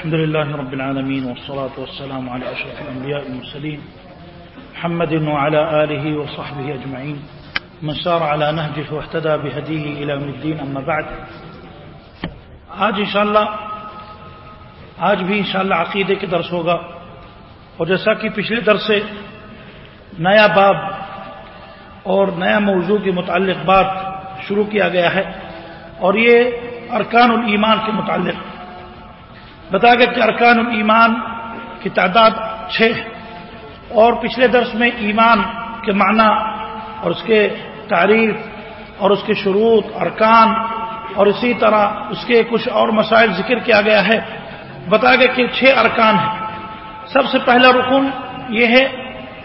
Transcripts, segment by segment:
الحمد لله رب العالمين والصلاة والسلام على أشرف الأنبياء المرسلين محمد وعلى آله وصحبه أجمعين من سار على نهجه واهتدى بهديه إلى من الدين، أما بعد. آج انشاءاللہ، آج بھی انشاءاللہ عقیدے کے درس ہوگا اور جیسا کہ پچھلے درس سے نیا باب اور نیا موضوع کے متعلق بات شروع کیا گیا ہے اور یہ ارکان الایمان کے متعلق بتایا گیا کہ ارکان الایمان کی تعداد چھ اور پچھلے درس میں ایمان کے معنی اور اس کے تعریف اور اس کے شروط، ارکان اور اسی طرح اس کے کچھ اور مسائل ذکر کیا گیا ہے۔ بتایا گیا کہ چھ ارکان ہیں۔ سب سے پہلا رکن یہ ہے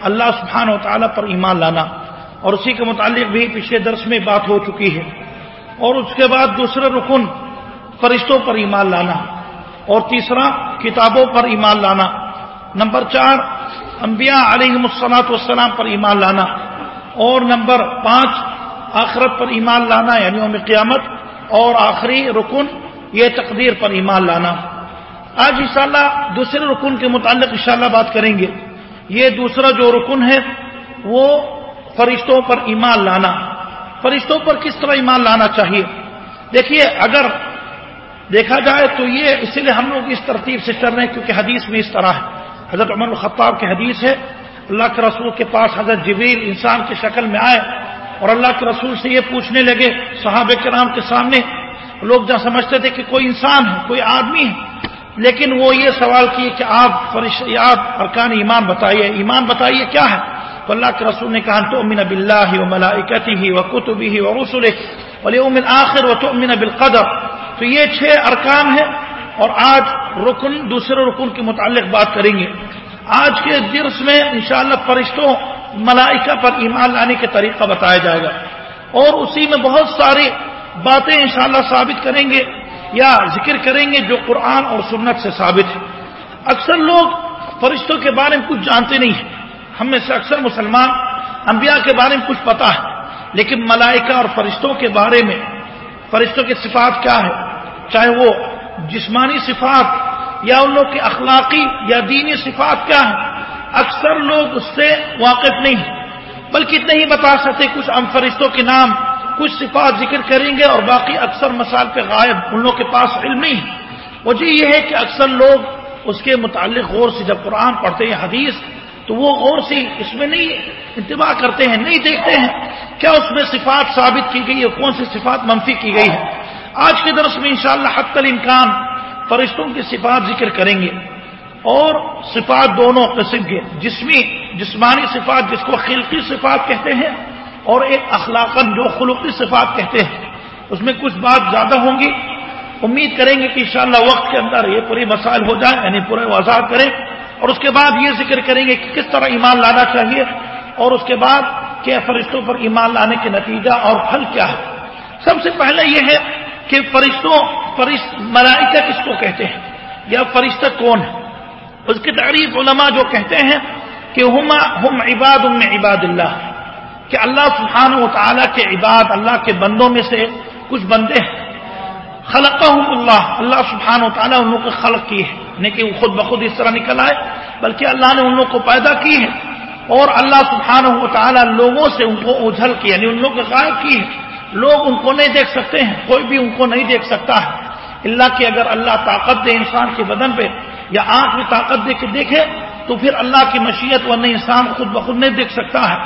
اللہ سبحانہ و تعالیٰ پر ایمان لانا۔ اور اسی کے متعلق بھی پچھلے درس میں بات ہو چکی ہے۔ اور اس کے بعد دوسرا رکن، فرشتوں پر ایمان لانا۔ اور تیسرا، کتابوں پر ایمان لانا۔ نمبر چار، انبیاء علیہ مسلاط والسلام پر ایمان لانا۔ اور نمبر پانچ، آخرت پر ایمان لانا یعنی یوم قیامت۔ اور آخری رکن، یہ تقدیر پر ایمان لانا۔ آج انشاءاللہ دوسرے رکن کے متعلق انشاءاللہ بات کریں گے۔ یہ دوسرا جو رکن ہے، وہ فرشتوں پر ایمان لانا۔ فرشتوں پر کس طرح ایمان لانا چاہیے؟ دیکھیے، اگر دیکھا جائے تو یہ اسی لیے ہم لوگ اس ترتیب سے چل رہے ہیں کیونکہ حدیث میں اس طرح ہے۔ حضرت عمر الخطاب کی حدیث ہے، اللہ کے رسول کے پاس حضرت جبریل انسان کی شکل میں آئے اور اللہ کے رسول سے یہ پوچھنے لگے صحابہ کرام کے سامنے۔ لوگ جہاں سمجھتے تھے کہ کوئی انسان ہے، کوئی آدمی ہے، لیکن وہ یہ سوال کیے کہ آپ فرش آپ ارکان ایمان بتائیے ایمان بتائیے کیا ہے؟ تو اللہ کے رسول نے کہا تو امن بلّہ و ملاکتی ہی و کتبی ہی و رسول ولی امن آخر و تو امن بالقدر۔ تو یہ چھ ارکان ہیں اور آج رکن، دوسرے رکن کے متعلق بات کریں گے۔ آج کے درس میں انشاءاللہ فرشتوں ملائکہ پر ایمان لانے کے طریقہ بتایا جائے گا۔ اور اسی میں بہت ساری باتیں انشاءاللہ ثابت کریں گے یا ذکر کریں گے جو قرآن اور سنت سے ثابت ہے اکثر لوگ فرشتوں کے بارے میں کچھ جانتے نہیں ہیں۔ ہم میں سے اکثر مسلمان انبیاء کے بارے میں کچھ پتا ہے۔ لیکن ملائکہ اور فرشتوں کے بارے میں، فرشتوں کی صفات کیا ہے چاہے وہ جسمانی صفات یا ان لوگ کی اخلاقی یا دینی صفات کیا ہے اکثر لوگ اس سے واقف نہیں ہیں۔ بلکہ اتنے ہی بتا سکتے کچھ ام فرشتوں کے نام، کچھ صفات ذکر کریں گے اور باقی اکثر مسائل پہ غائب ان لوگ کے پاس علم نہیں ہے وجہ یہ ہے کہ اکثر لوگ اس کے متعلق غور سے جب قرآن پڑھتے ہیں، حدیث، تو وہ غور سے اس میں نہیں انتباہ کرتے ہیں، نہیں دیکھتے ہیں کیا اس میں صفات ثابت کی گئی ہے، کون سی صفات منفی کی گئی ہے۔ آج کے درس میں انشاءاللہ شاء اللہ امکان فرشتوں کی صفات ذکر کریں گے اور صفات دونوں قسم کے جسمی، جسمانی صفات جس کو خلقی صفات کہتے ہیں اور ایک اخلاقاً جو خلقی صفات کہتے ہیں۔ اس میں کچھ بات زیادہ ہوں گی۔ امید کریں گے کہ انشاءاللہ وقت کے اندر یہ پوری مسائل ہو جائیں یعنی پورے وضاحت کریں۔ اور اس کے بعد یہ ذکر کریں گے کہ کس طرح ایمان لانا چاہیے اور اس کے بعد کیا فرشتوں پر ایمان لانے کے نتیجہ اور پھل کیا ہے۔ سب سے پہلے یہ ہے کہ فرشتوں فرشت ملائکہ کس کو کہتے ہیں؟ یا فرشتہ کون ہے؟ اس کی تعریف علماء جو کہتے ہیں کہ ہما ہم عباد ام عباد اللہ، کہ اللہ سبحانہ و تعالیٰ کے عباد، اللہ کے بندوں میں سے کچھ بندے ہیں۔ خلق اللہ اللہ سبحانہ و تعالیٰ ان کو خلق کی ہے نہیں کہ وہ خود بخود اس طرح نکل آئے، بلکہ اللہ نے ان کو پیدا کی ہے۔ اور اللہ سبحانہ و تعالیٰ لوگوں سے ان کو اجھل کی یعنی ان لوگوں کو غائب کی ہے۔ لوگ ان کو نہیں دیکھ سکتے ہیں، کوئی بھی ان کو نہیں دیکھ سکتا ہے۔ اللہ کی اگر اللہ طاقت دے انسان کے بدن پہ یا آنکھ میں طاقت دے کے دیکھے، تو پھر اللہ کی مشیت ورنہ انسان خود بخود نہیں دیکھ سکتا ہے۔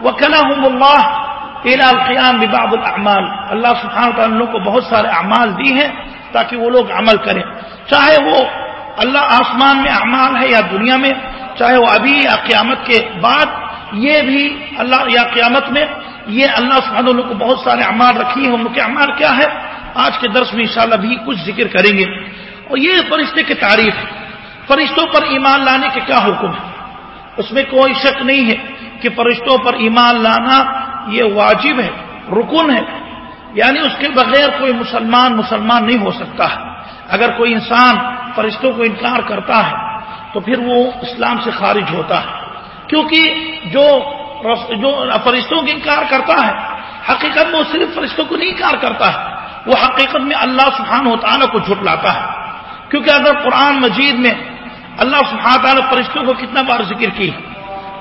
وہ کلا ہوں اللہ القیام بباب العمال اللہ سبحانہ تعالیٰ کو بہت سارے اعمال دی ہیں تاکہ وہ لوگ عمل کریں۔ چاہے وہ اللہ آسمان میں اعمال ہے یا دنیا میں، چاہے وہ ابھی یا قیامت کے بعد، یہ بھی اللہ یا قیامت میں یہ اللہ سبحانہ لوگ کو بہت سارے اعمال رکھی ہیں، ان کے اعمال کیا ہے آج کے درس میں انشاءاللہ بھی کچھ ذکر کریں گے۔ اور یہ فرشتے کی تعریف، فرشتوں پر ایمان لانے کے کیا حکم ہے اس میں کوئی شک نہیں ہے کہ فرشتوں پر ایمان لانا یہ واجب ہے، رکن ہے۔ یعنی اس کے بغیر کوئی مسلمان مسلمان نہیں ہو سکتا ہے۔ اگر کوئی انسان فرشتوں کو انکار کرتا ہے تو پھر وہ اسلام سے خارج ہوتا ہے۔ کیونکہ جو جو فرشتوں کا انکار کرتا ہے، حقیقت میں وہ صرف فرشتوں کو نہیں انکار کرتا ہے، وہ حقیقت میں اللہ سبحانہ و تعالیٰ کو جھٹلاتا ہے۔ کیونکہ اگر قرآن مجید میں اللہ سبحانہ تعالیٰ فرشتوں کو کتنا بار ذکر کی،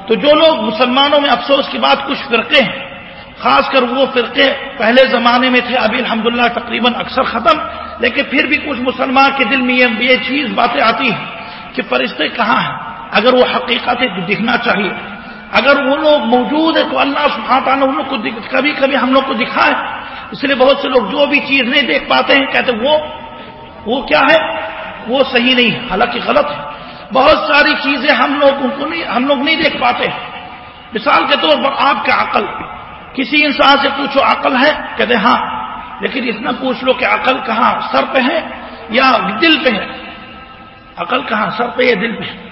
تو جو لوگ مسلمانوں میں افسوس کی بات کچھ فرقے ہیں، خاص کر وہ فرقے پہلے زمانے میں تھے، ابھی الحمدللہ تقریباً اکثر ختم، لیکن پھر بھی کچھ مسلمان کے دل میں یہ چیز باتیں آتی ہیں کہ فرشتے کہاں ہیں؟ اگر وہ حقیقت ہے تو دکھنا چاہیے۔ اگر وہ لوگ موجود ہیں تو اللہ سبحانہ تعالیٰ ان لوگ کو کبھی کبھی ہم لوگ کو دکھائے اس لیے بہت سے لوگ جو بھی چیز نہیں دیکھ پاتے ہیں، کہتے وہ وہ کیا ہے؟ وہ صحیح نہیں ہے حالانکہ غلط ہے۔ بہت ساری چیزیں ہم لوگ ان کو نہیں ہم لوگ نہیں دیکھ پاتے۔ مثال کے طور پر آپ کا عقل۔ کسی انسان سے پوچھو، عقل ہے؟ کہتے ہاں۔ لیکن اتنا پوچھ لو کہ عقل کہاں؟ سر پہ ہے یا دل پہ ہے؟ عقل کہاں؟ سر پہ یا دل پہ ہے؟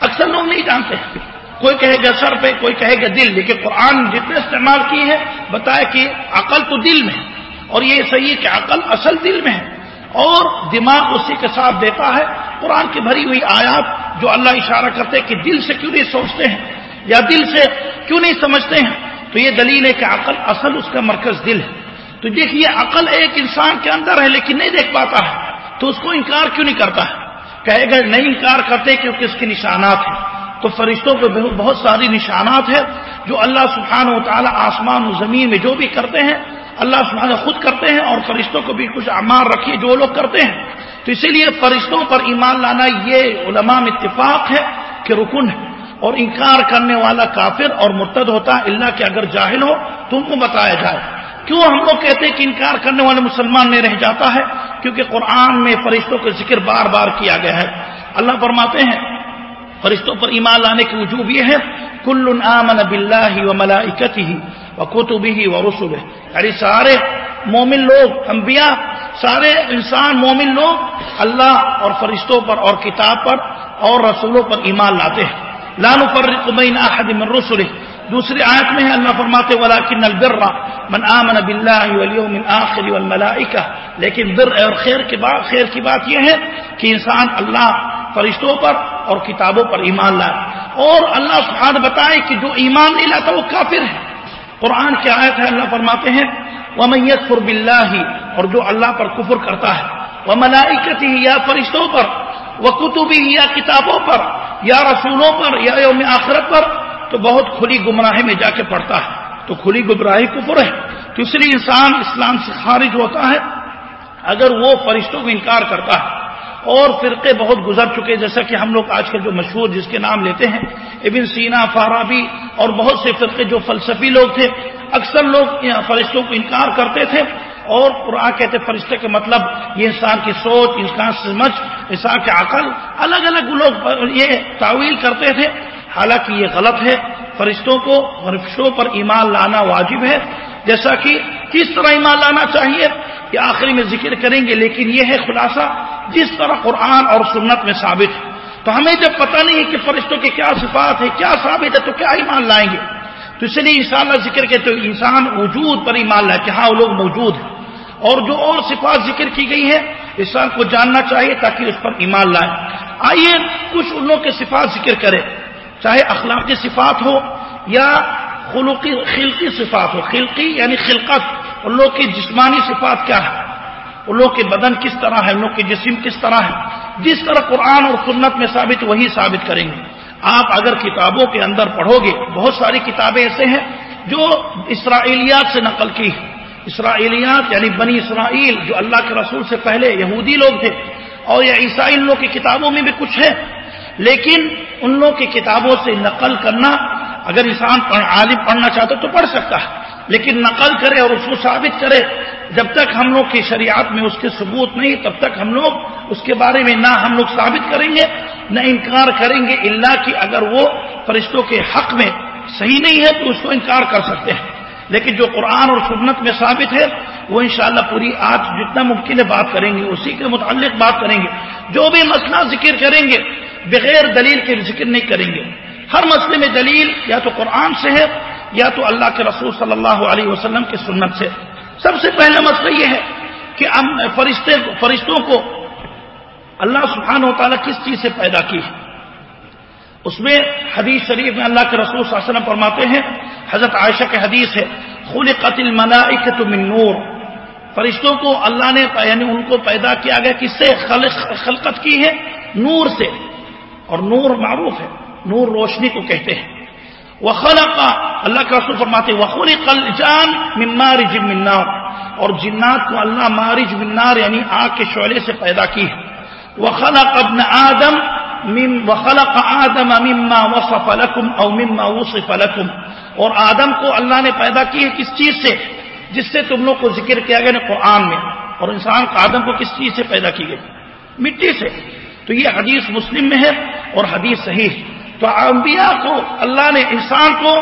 اکثر لوگ نہیں جانتے۔ کوئی کہے گا سر پہ، کوئی کہے گا دل۔ لیکن قرآن جتنے استعمال کی ہے بتایا کہ عقل تو دل میں ہے۔ اور یہ صحیح ہے کہ عقل اصل دل میں ہے۔ اور دماغ اسی کے ساتھ دیتا ہے۔ قرآن کی بھری ہوئی آیات جو اللہ اشارہ کرتے کہ دل سے کیوں نہیں سوچتے ہیں؟ یا دل سے کیوں نہیں سمجھتے ہیں؟ تو یہ دلیل ہے کہ عقل اصل اس کا مرکز دل ہے۔ تو دیکھیے، عقل ایک انسان کے اندر ہے لیکن نہیں دیکھ پاتا ہے۔ تو اس کو انکار کیوں نہیں کرتا ہے؟ کہے گا، نہیں انکار کرتے کیونکہ اس کے نشانات ہیں۔ تو فرشتوں پہ بہت ساری نشانات ہیں جو اللہ سبحانہ و تعالیٰ آسمان و زمین میں جو بھی کرتے ہیں، اللہ سبحانہ خود کرتے ہیں اور فرشتوں کو بھی کچھ امار رکھیے جو لوگ کرتے ہیں۔ تو اسی لیے فرشتوں پر ایمان لانا یہ علماء میں اتفاق ہے کہ رکن ہے اور انکار کرنے والا کافر اور مرتد ہوتا ہے۔ اللہ کہ اگر جاہل ہو تو ان کو بتایا جائے۔ کیوں ہم لوگ کہتے ہیں کہ انکار کرنے والے مسلمان میں رہ جاتا ہے؟ کیونکہ قرآن میں فرشتوں کا ذکر بار بار کیا گیا ہے۔ اللہ فرماتے ہیں فرشتوں پر ایمان لانے کی وجوب یہ ہے کل آمن بلّہ و ملاکت ہی و کتبی ہی و رسول یعنی سارے مومن لوگ، انبیاء، سارے انسان مومن لوگ اللہ اور فرشتوں پر اور کتاب پر اور رسولوں پر ایمان لاتے ہیں۔ لان فرق بین احد من دوسری آیت میں ہے، اللہ فرماتے ولیکن البر من آمن باللہ والیوم الاخر والملائکہ۔ لیکن بر اور خیر کی بات خیر کی بات یہ ہے کہ انسان اللہ، فرشتوں پر اور کتابوں پر ایمان لائے۔ اور اللہ سبحانہ بتائے کہ جو ایمان نہیں لاتا وہ کافر ہے۔ قرآن کی آیت ہے، اللہ فرماتے ہیں، ومن یکفر باللہ اور جو اللہ پر کفر کرتا ہے وہ ملائکتی یا فرشتوں پر وہ کتبی یا کتابوں پر، یا رسولوں پر، یا یوم آخرت پر، تو بہت کھلی گمراہی میں جا کے پڑتا ہے۔ تو کھلی گمراہی کفر ہے۔ تو اس لیے انسان اسلام سے خارج ہوتا ہے، اگر وہ فرشتوں کو انکار کرتا ہے۔ اور فرقے بہت گزر چکے جیسا کہ ہم لوگ آج کل جو مشہور جس کے نام لیتے ہیں، ابن سینا، فارابی اور بہت سے فرقے جو فلسفی لوگ تھے، اکثر لوگ فرشتوں کو انکار کرتے تھے اور قرآن کہتے فرشتے کے مطلب یہ انسان کی سوچ، انسان سمجھ، انسان کے عقل الگ الگ لوگ یہ تعویل کرتے تھے۔ حالانکہ یہ غلط ہے، فرشتوں کو فرشتوں پر ایمان لانا واجب ہے۔ جیسا کہ کس طرح ایمان لانا چاہیے یہ آخری میں ذکر کریں گے، لیکن یہ ہے خلاصہ جس طرح قرآن اور سنت میں ثابت ہے۔ تو ہمیں جب پتہ نہیں ہے کہ فرشتوں کی کیا صفات ہے کیا ثابت ہے، تو کیا ایمان لائیں گے؟ تو اس لیے انشاءاللہ ذکر کے تو انسان وجود پر ایمان لائے کہ ہاں وہ لوگ موجود ہیں۔ اور جو اور صفات ذکر کی گئی ہے انسان کو جاننا چاہیے تاکہ اس پر ایمان لائے۔ آئیے کچھ ان لوگ کے صفات ذکر کرے چاہے اخلاقی صفات ہو یا خلقی خلقی صفات ہو۔ خلقی یعنی خلقت۔ ان لوگ کی جسمانی صفات کیا ہے ان لوگ کے بدن کس طرح ہے؟ ان لوگ کے جسم کس طرح ہے؟ جس طرح قرآن اور سنت میں ثابت، وہی ثابت کریں گے۔ آپ اگر کتابوں کے اندر پڑھو گے، بہت ساری کتابیں ایسے ہیں جو اسرائیلیات سے نقل کی۔ ہے اسرائیلیات یعنی بنی اسرائیل، جو اللہ کے رسول سے پہلے یہودی لوگ تھے۔ اور یا عیسائی لوگ کی کتابوں میں بھی کچھ ہے۔ لیکن ان لوگ کی کتابوں سے نقل کرنا اگر انسان عالم پڑھنا چاہتا تو پڑھ سکتا ہے، لیکن نقل کرے اور اس کو ثابت کرے، جب تک ہم لوگ کی شریعت میں اس کے ثبوت نہیں، تب تک ہم لوگ اس کے بارے میں نہ ہم لوگ ثابت کریں گے، نہ انکار کریں گے اللہ کی اگر وہ فرشتوں کے حق میں صحیح نہیں ہے تو اس کو انکار کر سکتے ہیں۔ لیکن جو قرآن اور سنت میں ثابت ہے، وہ انشاءاللہ پوری آج جتنا ممکن ہے بات کریں گے، اسی کے متعلق بات کریں گے۔ جو بھی مسئلہ ذکر کریں گے، بغیر دلیل کے ذکر نہیں کریں گے۔ ہر مسئلے میں دلیل، یا تو قرآن سے ہے، یا تو اللہ کے رسول صلی اللہ علیہ وسلم کی سنت سے۔ سب سے پہلا مسئلہ یہ ہے کہ فرشتے، فرشتوں کو اللہ سبحانہ و تعالیٰ کس چیز سے پیدا کی ہے؟ اس میں حدیث شریف میں اللہ کے رسول صلی اللہ علیہ وسلم فرماتے ہیں، حضرت عائشہ کے حدیث ہے خل قتل من نور۔ فرشتوں کو اللہ نے یعنی ان کو پیدا کیا گیا، کس سے؟ خلقت کی ہے نور سے۔ اور نور معروف ہے۔ نور روشنی کو کہتے ہیں۔ وہ کا اللہ کا رسول فرماتے وخلی قل جان ممار جمنار اور جنات کو اللہ مارج منار یعنی آگ کے شعلے سے پیدا کی ہے۔ وہ ابن آدم وخلق آدم مما وصف لكم او مما وصف لكم۔ اور آدم کو اللہ نے پیدا کی ہے کس چیز سے؟ جس سے تم لوگ کو ذکر کیا گیا نا قرآن میں۔ اور انسان کا آدم کو کس چیز سے پیدا کی گئی؟ مٹی سے۔ تو یہ حدیث مسلم میں ہے اور حدیث صحیح ہے۔ تو انبیاء کو، اللہ نے انسان کو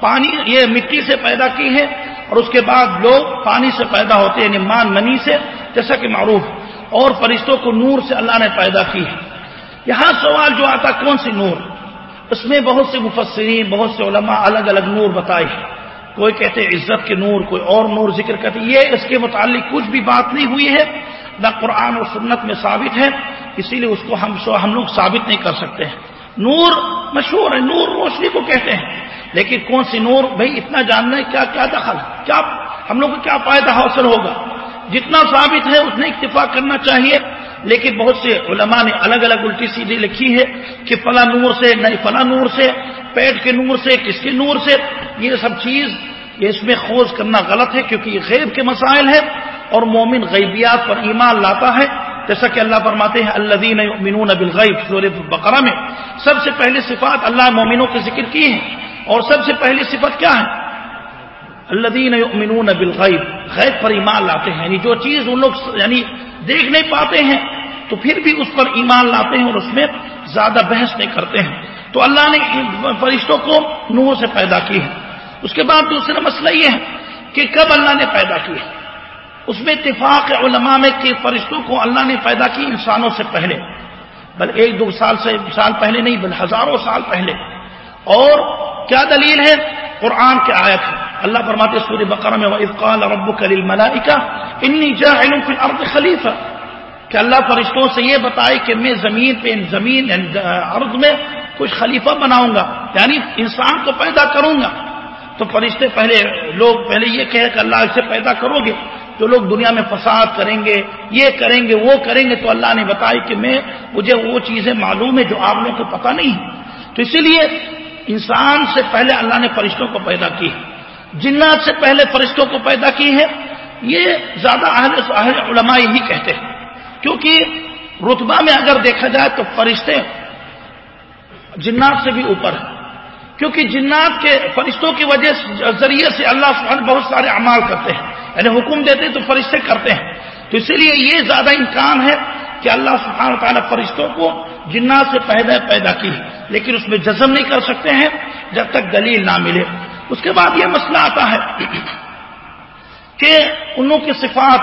پانی، یہ مٹی سے پیدا کی ہے اور اس کے بعد لوگ پانی سے پیدا ہوتے ہیں یعنی مان منی سے، جیسا کہ معروف اور فرشتوں کو نور سے اللہ نے پیدا کی ہے۔ یہاں سوال جو آتا، کون سی نور؟ اس میں بہت سے مفسرین، بہت سے علماء الگ الگ نور بتائے کوئی کہتے عزت کے نور، کوئی اور نور ذکر کرتے یہ اس کے متعلق کچھ بھی بات نہیں ہوئی ہے، نہ قرآن اور سنت میں ثابت ہے، اسی لیے اس کو ہم ہم لوگ ثابت نہیں کر سکتے ہیں۔ نور مشہور ہے، نور روشنی کو کہتے ہیں۔ لیکن کون سی نور؟ بھائی، اتنا جاننا ہے، کیا کیا دخل؟ کیا ہم لوگ کو کیا فائدہ حاصل ہوگا؟ جتنا ثابت ہے، اتنا اتفاق کرنا چاہیے۔ لیکن بہت سے علماء نے الگ الگ الٹی سیدھی لکھی ہے کہ فلاں نور سے نئی فلاں نور سے، پیٹ کے نور سے، کس کے نور سے؟ یہ سب چیز یہ اس میں کھوج کرنا غلط ہے، کیونکہ یہ غیب کے مسائل ہے اور مومن غیبیات پر ایمان لاتا ہے۔ جیسا کہ اللہ فرماتے ہیں اللہ بالغیب، سورہ بقرہ میں، سب سے پہلی صفات اللہ مومنوں کے ذکر کی ہے اور سب سے پہلی صفت کیا ہے؟ اللہ یؤمنون بالغیب۔ غیب پر ایمان لاتے ہیں۔ یعنی جو چیز ان لوگ یعنی دیکھ نہیں پاتے ہیں، تو پھر بھی اس پر ایمان لاتے ہیں اور اس میں زیادہ بحث نہیں کرتے ہیں۔ تو اللہ نے فرشتوں کو نور سے پیدا کی ہے۔ اس کے بعد دوسرا مسئلہ یہ ہے کہ کب اللہ نے پیدا کی ہے؟ اس میں اتفاق علماء میں کہ فرشتوں کو اللہ نے پیدا کی انسانوں سے پہلے۔ بل ایک دو سال سے سال پہلے نہیں، بل ہزاروں سال پہلے۔ اور کیا دلیل ہے؟ قرآن کے آیت ہے۔ اللہ فرماتے سورہ بقرہ میں افقال رب کلیل ملائکا انی جاعل فی خلیفہ کہ اللہ فرشتوں سے یہ بتائے کہ میں زمین پہ، زمین یعنی ارض میں کچھ خلیفہ بناؤں گا یعنی انسان کو پیدا کروں گا۔ تو فرشتے پہلے، لوگ پہلے یہ کہے کہ اللہ اسے پیدا کرو گے۔ جو لوگ دنیا میں فساد کریں گے، یہ کریں گے، وہ کریں گے، تو اللہ نے بتایا کہ میں، مجھے وہ چیزیں معلوم ہے جو آپ لوگوں کو پتہ نہیں تو اسی لیے انسان سے پہلے اللہ نے فرشتوں کو پیدا کی جنات سے پہلے فرشتوں کو پیدا کی ہے۔ یہ زیادہ اہل اہل علماء ہی کہتے ہیں۔ کیونکہ رتبہ میں اگر دیکھا جائے تو فرشتے جنات سے بھی اوپر ہیں۔ کیونکہ جنات کے، فرشتوں کی وجہ ذریعے سے اللہ سبحانہ بہت سارے اعمال کرتے ہیں۔ یعنی حکم دیتے تو فرشتے کرتے ہیں۔ تو اسی لیے یہ زیادہ امکان ہے کہ اللہ سبحانہ تعالیٰ فرشتوں کو جنات سے پیدا پیدا کی۔ لیکن اس میں جزم نہیں کر سکتے ہیں جب تک دلیل نہ ملے۔ اس کے بعد یہ مسئلہ آتا ہے کہ ان لوگوں کی صفات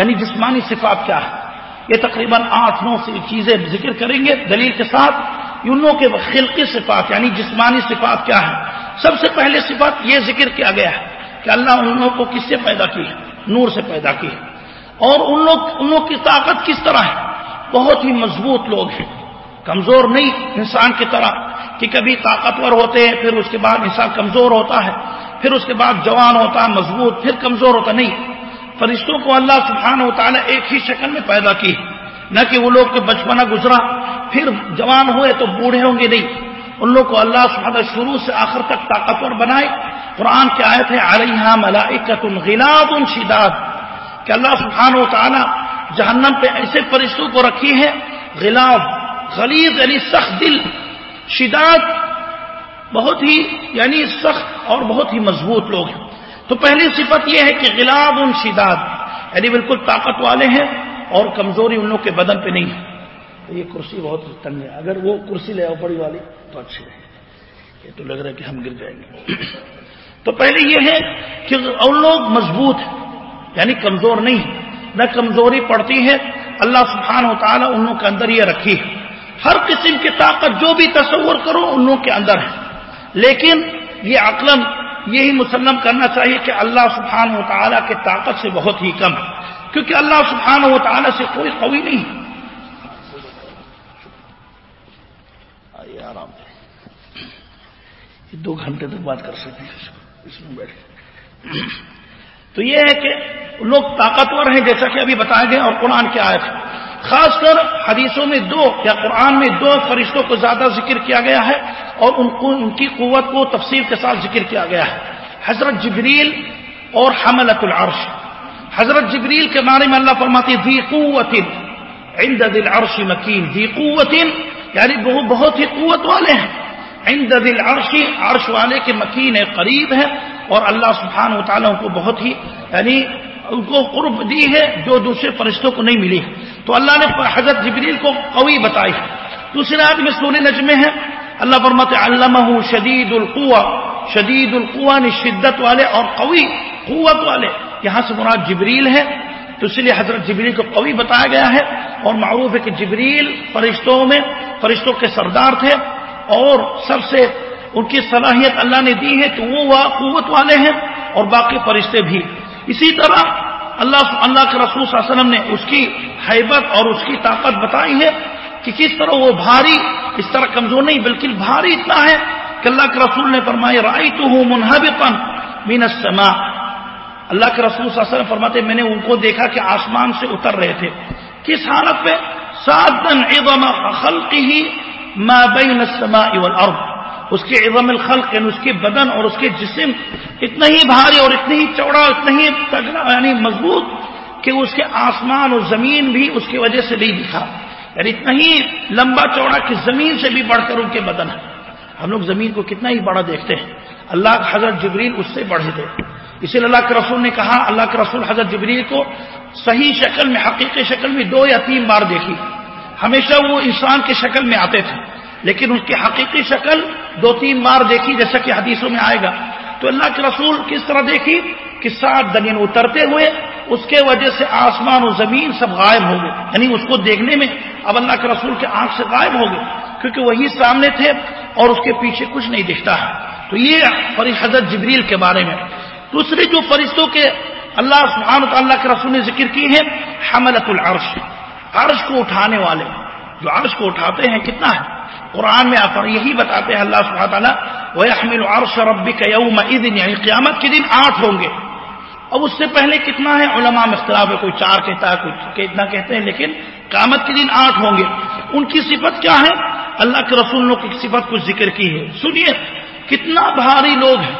یعنی جسمانی صفات کیا ہے؟ یہ تقریباً آٹھ، نو چیزیں ذکر کریں گے دلیل کے ساتھ۔ ان لوگوں کے خلقی صفات یعنی جسمانی صفات کیا ہے سب سے پہلے صفات یہ ذکر کیا گیا ہے۔ کہ اللہ ان لوگوں کو کس سے پیدا کی ہے؟ نور سے پیدا کی ہے۔ اور ان لوگ ان لوگ کی طاقت کس طرح ہے؟ بہت ہی مضبوط لوگ ہیں۔ کمزور نہیں انسان کی طرح کہ کبھی طاقتور ہوتے ہیں، پھر اس کے بعد انسان کمزور ہوتا ہے، پھر اس کے بعد جوان ہوتا ہے مضبوط، پھر کمزور ہوتا۔ نہیں، فرشتوں کو اللہ سبحانہ و تعالیٰ ایک ہی شکل میں پیدا کی۔ نہ کہ وہ لوگ کے بچپنا گزرا، پھر جوان ہوئے تو بوڑھے ہوں گے۔ نہیں ان لوگ کو اللہ سبحانہ شروع سے آخر تک طاقتور بنائے۔ قرآن کی آیت ہے علیہ ملائکت غلاب شداد۔ کہ اللہ سبحانہ و تعالی جہنم پہ ایسے فرشتوں کو رکھی ہے غلاب غلیظ یعنی سخت دل، شداد، بہت ہی یعنی سخت اور بہت ہی مضبوط لوگ ہیں۔ تو پہلی صفت یہ ہے کہ غلاب شداد یعنی بالکل طاقت والے ہیں اور کمزوری ان لوگ کے بدن پہ نہیں ہے۔ یہ کرسی بہت تنگ ہے۔ اگر وہ کرسی لے آؤ بڑی والی تو اچھی رہے یہ تو لگ رہا ہے کہ ہم گر جائیں گے۔ تو پہلے یہ ہے کہ ان لوگ مضبوط ہیں یعنی کمزور نہیں نہ کمزوری پڑتی ہے، اللہ سبحانہ و تعالیٰ ان لوگوں کے اندر یہ رکھی ہے۔ ہر قسم کی طاقت جو بھی تصور کرو ان لوگوں کے اندر ہے۔ لیکن یہ عقل یہی مسلم کرنا چاہیے کہ اللہ سبحانہ و تعالیٰ کے طاقت سے بہت ہی کم ہے۔ کیونکہ اللہ سبحانہ و تعالیٰ سے کوئی قوی نہیں آرام دو گھنٹے تک بات کر سکتے ہیں اس میں بیٹھے تو یہ ہے کہ لوگ طاقتور ہیں، جیسا کہ ابھی بتایا گیا اور قرآن کی آیت خاص کر حدیثوں میں دو یا قرآن میں دو فرشتوں کو زیادہ ذکر کیا گیا ہے اور ان کو، ان کی قوت کو تفصیل کے ساتھ ذکر کیا گیا ہے۔ حضرت جبریل اور حملت العرش۔ حضرت جبریل کے بارے میں اللہ فرماتی دی قوت عند دل عرش مکین۔ دی قوت یعنی وہ بہت ہی قوت والے ہیں۔ عند دل عرشی عرش والے کے مکین قریب ہے، اور اللہ سبحانہ و تعالیٰ کو بہت ہی یعنی ان کو قرب دی ہے جو دوسرے فرشتوں کو نہیں ملی۔ تو اللہ نے حضرت جبریل کو قوی بتائی۔ ہے دوسرے آدمی سونے نجمے ہیں۔ اللہ فرمت علامہ شدید القوا شدید القوا نے یعنی شدت والے اور قوی قوت والے۔ یہاں سے مراد جبریل ہے۔ تو اس لیے حضرت جبریل کو قوی بتایا گیا ہے۔ اور معروف ہے کہ جبریل فرشتوں میں، فرشتوں کے سردار تھے۔ اور سب سے ان کی صلاحیت اللہ نے دی ہے کہ وہ قوت والے ہیں اور باقی فرشتے بھی۔ اسی طرح اللہ اللہ کے رسول صلی اللہ علیہ وسلم نے اس کی حیبت اور اس کی طاقت بتائی ہے کہ کس طرح وہ بھاری، اس طرح کمزور نہیں، بلکہ بھاری اتنا ہے کہ اللہ کے رسول نے فرمایا رائی تو ہوں منہب پن مین اللہ کے رسول صلی اللہ علیہ وسلم فرماتے، میں نے ان کو دیکھا کہ آسمان سے اتر رہے تھے۔ کس حالت میں؟ سات دن خلقی ہی ما بین السماء والارض، اس کے عظم الخلق یعنی اس کے بدن اور اس کے جسم اتنا ہی بھاری اور اتنی ہی چوڑا اتنا ہی تگڑا یعنی مضبوط کہ اس کے آسمان اور زمین بھی اس کی وجہ سے نہیں دکھا۔ یعنی اتنا ہی لمبا چوڑا کہ زمین سے بھی بڑھ کر ان کے بدن ہے ہم لوگ زمین کو کتنا ہی بڑا دیکھتے ہیں۔ اللہ حضرت جبریل اس سے بڑھے تھے۔ اسی لیے اللہ کے رسول نے کہا، اللہ کے رسول حضرت جبریل کو صحیح شکل میں، حقیقی شکل میں دو یا تین بار دیکھی۔ ہمیشہ وہ انسان کی شکل میں آتے تھے۔ لیکن اس کی حقیقی شکل دو تین بار دیکھی، جیسا کہ حدیثوں میں آئے گا۔ تو اللہ کے رسول کس طرح دیکھی؟ کہ سات دنین اترتے ہوئے، اس کے وجہ سے آسمان و زمین سب غائب ہو گئے۔ یعنی اس کو دیکھنے میں اب اللہ کے رسول کے آنکھ سے غائب ہو گئے، کیونکہ وہی سامنے تھے اور اس کے پیچھے کچھ نہیں دکھتا ہے۔ تو یہ فری حضرت جبریل کے بارے میں۔ دوسرے جو فرشتوں کے اللہ سبحانہ اللہ کے رسول نے ذکر کی ہے حملت العرش۔ عرش کو اٹھانے والے جو عرش کو اٹھاتے ہیں کتنا ہے؟ قرآن میں آپ یہی بتاتے ہیں اللہ سبحانہ تعالیٰ وہ احمل عرش ربی کا یوم یعنی قیامت کے دن آٹھ ہوں گے۔ اب اس سے پہلے کتنا ہے؟ علماء میں اختلاف ہے، کوئی چار کہتا ہے، کوئی کتنا کہتے ہیں، لیکن قیامت کے دن آٹھ ہوں گے۔ ان کی صفت کیا ہے؟ اللہ کے رسول کی صفت کو ذکر کی ہے۔ سنیے، کتنا بھاری لوگ ہیں۔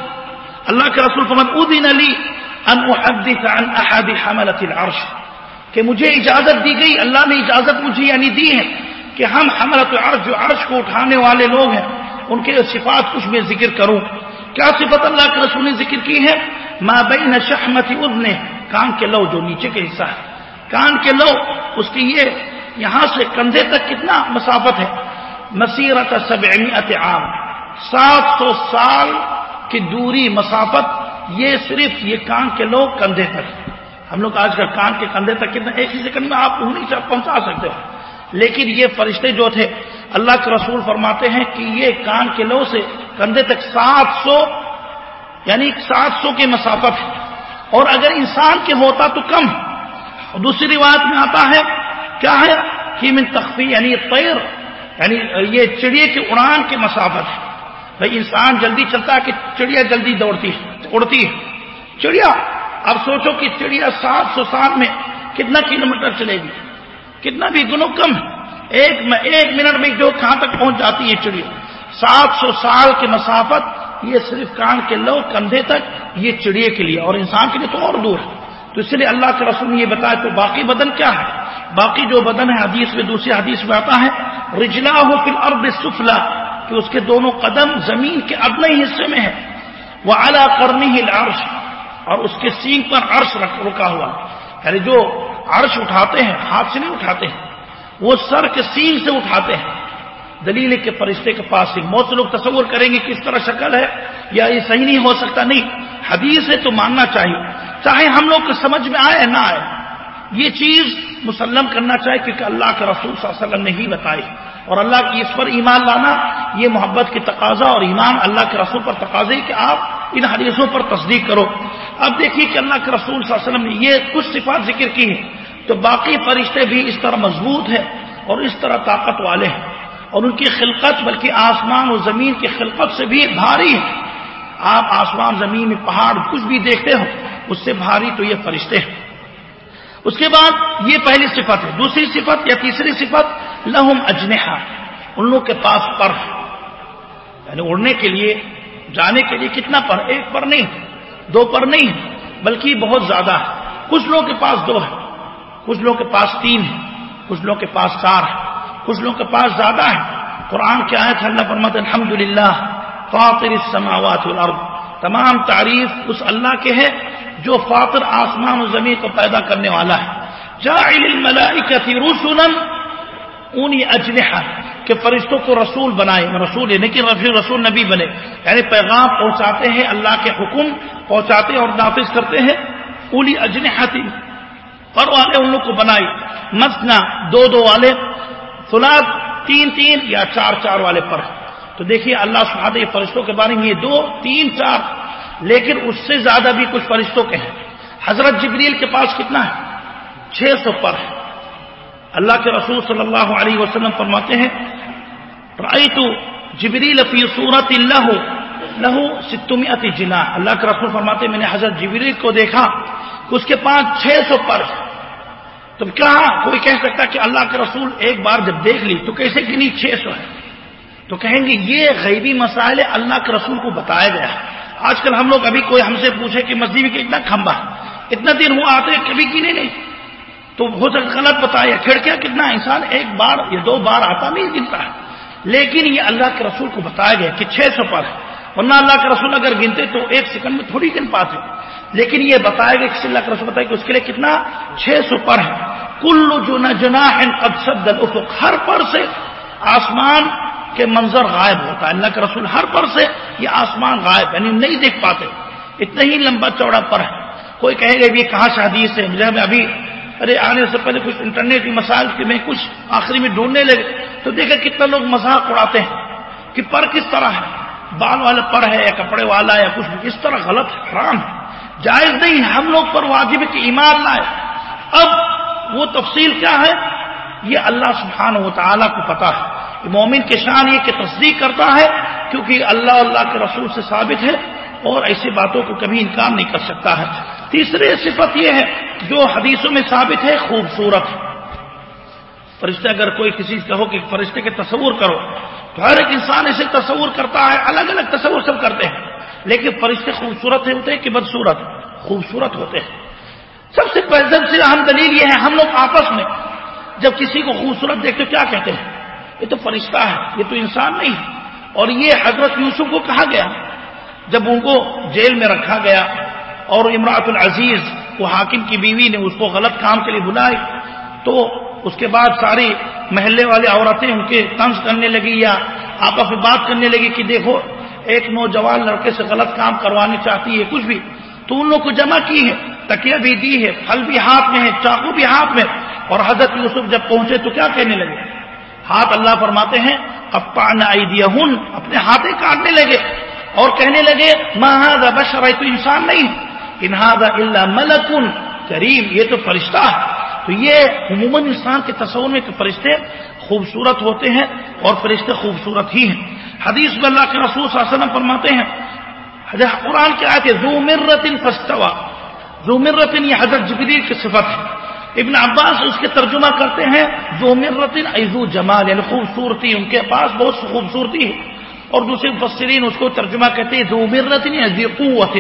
اللہ کے رسول محمد ادین علی ان احد حملت العرش۔ کہ مجھے اجازت دی گئی، اللہ نے اجازت مجھے یعنی دی ہے کہ ہم حملت عرش جو عرش کو اٹھانے والے لوگ ہیں، ان کے صفات کچھ میں ذکر کروں۔ کیا صفت اللہ کے رسول نے ذکر کی ہے ماں بین شہمتی ادن کان کے لو جو نیچے کے حصہ ہے۔ کان کے لو، اس کی یہ یہاں سے کندھے تک کتنا مسافت ہے؟ مسیرت سبعمیت عام۔ سات سو سال کی دوری مسافت، یہ صرف یہ کان کے لو کندھے تک۔ ہم لوگ آج کل کان کے کندھے تک کتنا ایک ہی سیکنڈ میں آپ انہیں سے پہنچا سکتے ہو لیکن یہ فرشتے جو تھے، اللہ کے رسول فرماتے ہیں کہ یہ کان کے لو سے کندھے تک سات سو یعنی سات سو کی مسافت ہے۔ اور اگر انسان کے ہوتا تو کم۔ دوسری روایت میں آتا ہے، کیا ہے؟ کہ من تخفی یعنی پیر یعنی یہ چڑیا کی اڑان کی مسافت ہے۔ بھائی انسان جلدی چلتا ہے کہ چڑیا جلدی دوڑتی ہے، اڑتی ہے۔ چڑیا اب سوچو کہ چڑیا سات سو سال میں کتنا کلو چلے گی؟ کتنا بھی گنو کم ایک ایک منٹ میں جو کہاں تک پہنچ جاتی ہے چڑیا؟ سات سو سال کی مسافت، یہ صرف کان کے لو کندھے تک، یہ چڑیا کے لیے، اور انسان کے لیے تو اور دور ہے۔ تو اس لیے اللہ کے رسول نے یہ بتایا تو باقی بدن کیا ہے؟ باقی جو بدن ہے، حدیث میں دوسری حدیث میں آتا ہے رجلا ہو پھر ارب سفلا کہ اس کے دونوں قدم زمین کے ادنی حصے میں ہے وہ اعلیٰ کرنی ہی عرش اور اس کے سینگ پر عرش رکا ہوا یعنی جو عرش اٹھاتے ہیں، ہاتھ سے نہیں اٹھاتے ہیں، وہ سر کے سینگ سے اٹھاتے ہیں۔ دلیل کے فرشتے کے پاس ہی بہت سے لوگ تصور کریں گے کس طرح شکل ہے یا یہ صحیح نہیں ہو سکتا۔ نہیں، حدیث ہے تو ماننا چاہیے۔ چاہے ہم لوگ کو سمجھ میں آئے نہ آئے، یہ چیز مسلم کرنا چاہیے کیونکہ اللہ کے رسول صلی اللہ علیہ وسلم نے ہی بتائی۔ اور اللہ کی اس پر ایمان لانا، یہ محبت کی تقاضا اور ایمان اللہ کے رسول پر تقاضے کہ آپ ان حدیثوں پر تصدیق کرو۔ اب دیکھیے کہ اللہ کے رسول صلی اللہ علیہ وسلم نے یہ کچھ صفات ذکر کی ہیں تو باقی فرشتے بھی اس طرح مضبوط ہیں اور اس طرح طاقت والے ہیں اور ان کی خلقت بلکہ آسمان و زمین کی خلقت سے بھی بھاری ہے۔ آپ آسمان، زمین پہاڑ کچھ بھی دیکھتے ہو، اس سے بھاری تو یہ فرشتے ہیں۔ اس کے بعد یہ پہلی صفت ہے۔ دوسری صفت یا تیسری صفت، لہم اجنحا، ان لوگوں کے پاس پر ہے۔ یعنی اڑنے کے لیے، جانے کے لیے کتنا پر، ایک پر نہیں۔ دو پر نہیں ہے بلکہ بہت زیادہ ہے کچھ لوگوں کے پاس دو ہے کچھ لوگوں کے پاس تین ہے کچھ لوگوں کے پاس چار ہے کچھ لوگوں کے پاس زیادہ ہے قرآن کے آئے تھے اللہ فرمت الحمد للہ فاطر السماوات والارض۔ تمام تعریف اس اللہ کے ہے جو فاطر آسمان و زمین کو پیدا کرنے والا ہے۔ جاعل الملائکت رسلا، اونی اجنحہ کہ فرشتوں کو رسول بنائے، رسول یعنی لیکن رفیع رسول نبی بنے۔ یعنی پیغام پہنچاتے ہیں، اللہ کے حکم پہنچاتے اور نافذ کرتے ہیں۔ اولی اجنحتی پر والے ان لوگ کو بنائی مسنا، دو دو والے۔ فلاد تین تین یا چار چار والے پر۔ تو دیکھیے، اللہ سبحانہ یہ فرشتوں کے بارے میں یہ دو، تین، چار۔ لیکن اس سے زیادہ بھی کچھ فرشتوں کے ہیں۔ حضرت جبریل کے پاس کتنا ہے؟ چھ سو پر ہے۔ اللہ کے رسول صلی اللہ علیہ وسلم فرماتے ہیں تو جبریل فی صورت اللہ لہو ستمیت جنا۔ اللہ کے رسول فرماتے ہیں، میں نے حضرت جبریل کو دیکھا، اس کے پاس چھ سو پر تو کہا کوئی کہہ سکتا کہ اللہ کے رسول ایک بار جب دیکھ لی، تو کیسے گنی چھ سو ہے۔ تو کہیں گے، یہ غیبی مسائل اللہ کے رسول کو بتایا گیا۔ ہے آج کل ہم لوگ ابھی کوئی ہم سے پوچھے کہ مسجد میں اتنا کھمبا اتنا دن وہ آتے کبھی گنے نہیں۔ تو ہو سکتا غلط بتایا کھڑکیاں کتنا انسان ایک بار یا دو بار آتا نہیں گنتا ہے۔ لیکن یہ اللہ کے رسول کو بتایا گیا کہ چھ سو پر ہے۔ ورنہ اللہ کے رسول اگر گنتے تو ایک سیکنڈ میں تھوڑی گن پاتے۔ لیکن یہ بتایا گیا کسی اللہ کے رسول بتایا کہ اس کے لیے کتنا چھ سو پر ہے۔ کلو جو نہ جنا ہر پر سے آسمان کے منظر غائب ہوتا ہے۔ اللہ کے رسول ہر پر سے یہ آسمان غائب یعنی نہیں دیکھ پاتے۔ اتنا ہی لمبا چوڑا پر ہے۔ کوئی کہے گا یہ کہاں سے حدیث ہے؟ ابھی ارے آنے سے پہلے کچھ انٹرنیٹ کی مسائل کے میں کچھ آخری میں ڈھونڈنے لگے۔ تو دیکھا کتنا لوگ مذاق اڑاتے ہیں کہ پر کس طرح ہے؟ بال والا پر ہے یا کپڑے والا یا کچھ اس طرح غلط حرام ہے۔ جائز نہیں ہم لوگ پر واجب کہ ایمان لائے۔ اب وہ تفصیل کیا ہے؟ یہ اللہ سبحانہ و تعالیٰ کو پتا ہے۔ مومن کے شان یہ کہ تصدیق کرتا ہے، کیونکہ اللہ اللہ کے رسول سے ثابت ہے اور ایسی باتوں کو کبھی انکار نہیں کر سکتا ہے۔ تیسری صفت یہ ہے جو حدیثوں میں ثابت ہے، خوبصورت۔ فرشتے اگر کوئی کسی کہو کہ فرشتے کے تصور کرو، تو ہر ایک انسان اسے تصور کرتا ہے الگ الگ تصور سب کرتے ہیں۔ لیکن فرشتے خوبصورت ہوتے ہیں کہ بدصورت، خوبصورت ہوتے ہیں۔ سب سے سب سے اہم دلیل یہ ہے، ہم لوگ آپس میں جب کسی کو خوبصورت دیکھتے کیا کہتے ہیں؟ یہ تو فرشتہ ہے، یہ تو انسان نہیں۔ ہے اور یہ حضرت یوسف کو کہا گیا، جب ان کو جیل میں رکھا گیا اور امراط العزیز وہ حاکم کی بیوی نے اس کو غلط کام کے لیے بلائی تو اس کے بعد ساری محلے والے عورتیں ان کے طنز کرنے لگی یا آپس میں بات کرنے لگی کہ دیکھو، ایک نوجوان لڑکے سے غلط کام کروانے چاہتی ہے، کچھ بھی۔ تو ان لوگ کو جمع کی ہے تکیا بھی دی ہے، پھل بھی ہاتھ میں ہے، چاقو بھی ہاتھ میں۔ اور حضرت یوسف جب پہنچے تو کیا کہنے لگے؟ ہاتھ اللہ فرماتے ہیں اپان اپنے ہاتھیں کاٹنے لگے۔ اور کہنے لگے مہاد بشر تو انسان نہیں انہاد اللہ ملکن کریم یہ تو فرشتہ ہے۔ تو یہ عموماً انسان کے تصور میں کہ فرشتے خوبصورت ہوتے ہیں اور فرشتے خوبصورت ہی ہیں۔ حدیث میں اللہ کے رسول صلی اللہ علیہ وسلم فرماتے ہیں قرآن کے آئے زو مرتن فستوا زو مرتن یہ حضرت جبریل کی صفت ہے۔ ابن عباس اس کے ترجمہ کرتے ہیں زو مرتن ایزو جمال یعنی خوبصورتی، ان کے پاس بہت خوبصورتی ہے۔ اور دوسرے مفسرین اس کو ترجمہ کہتے ہیں زو مرتن یا قوت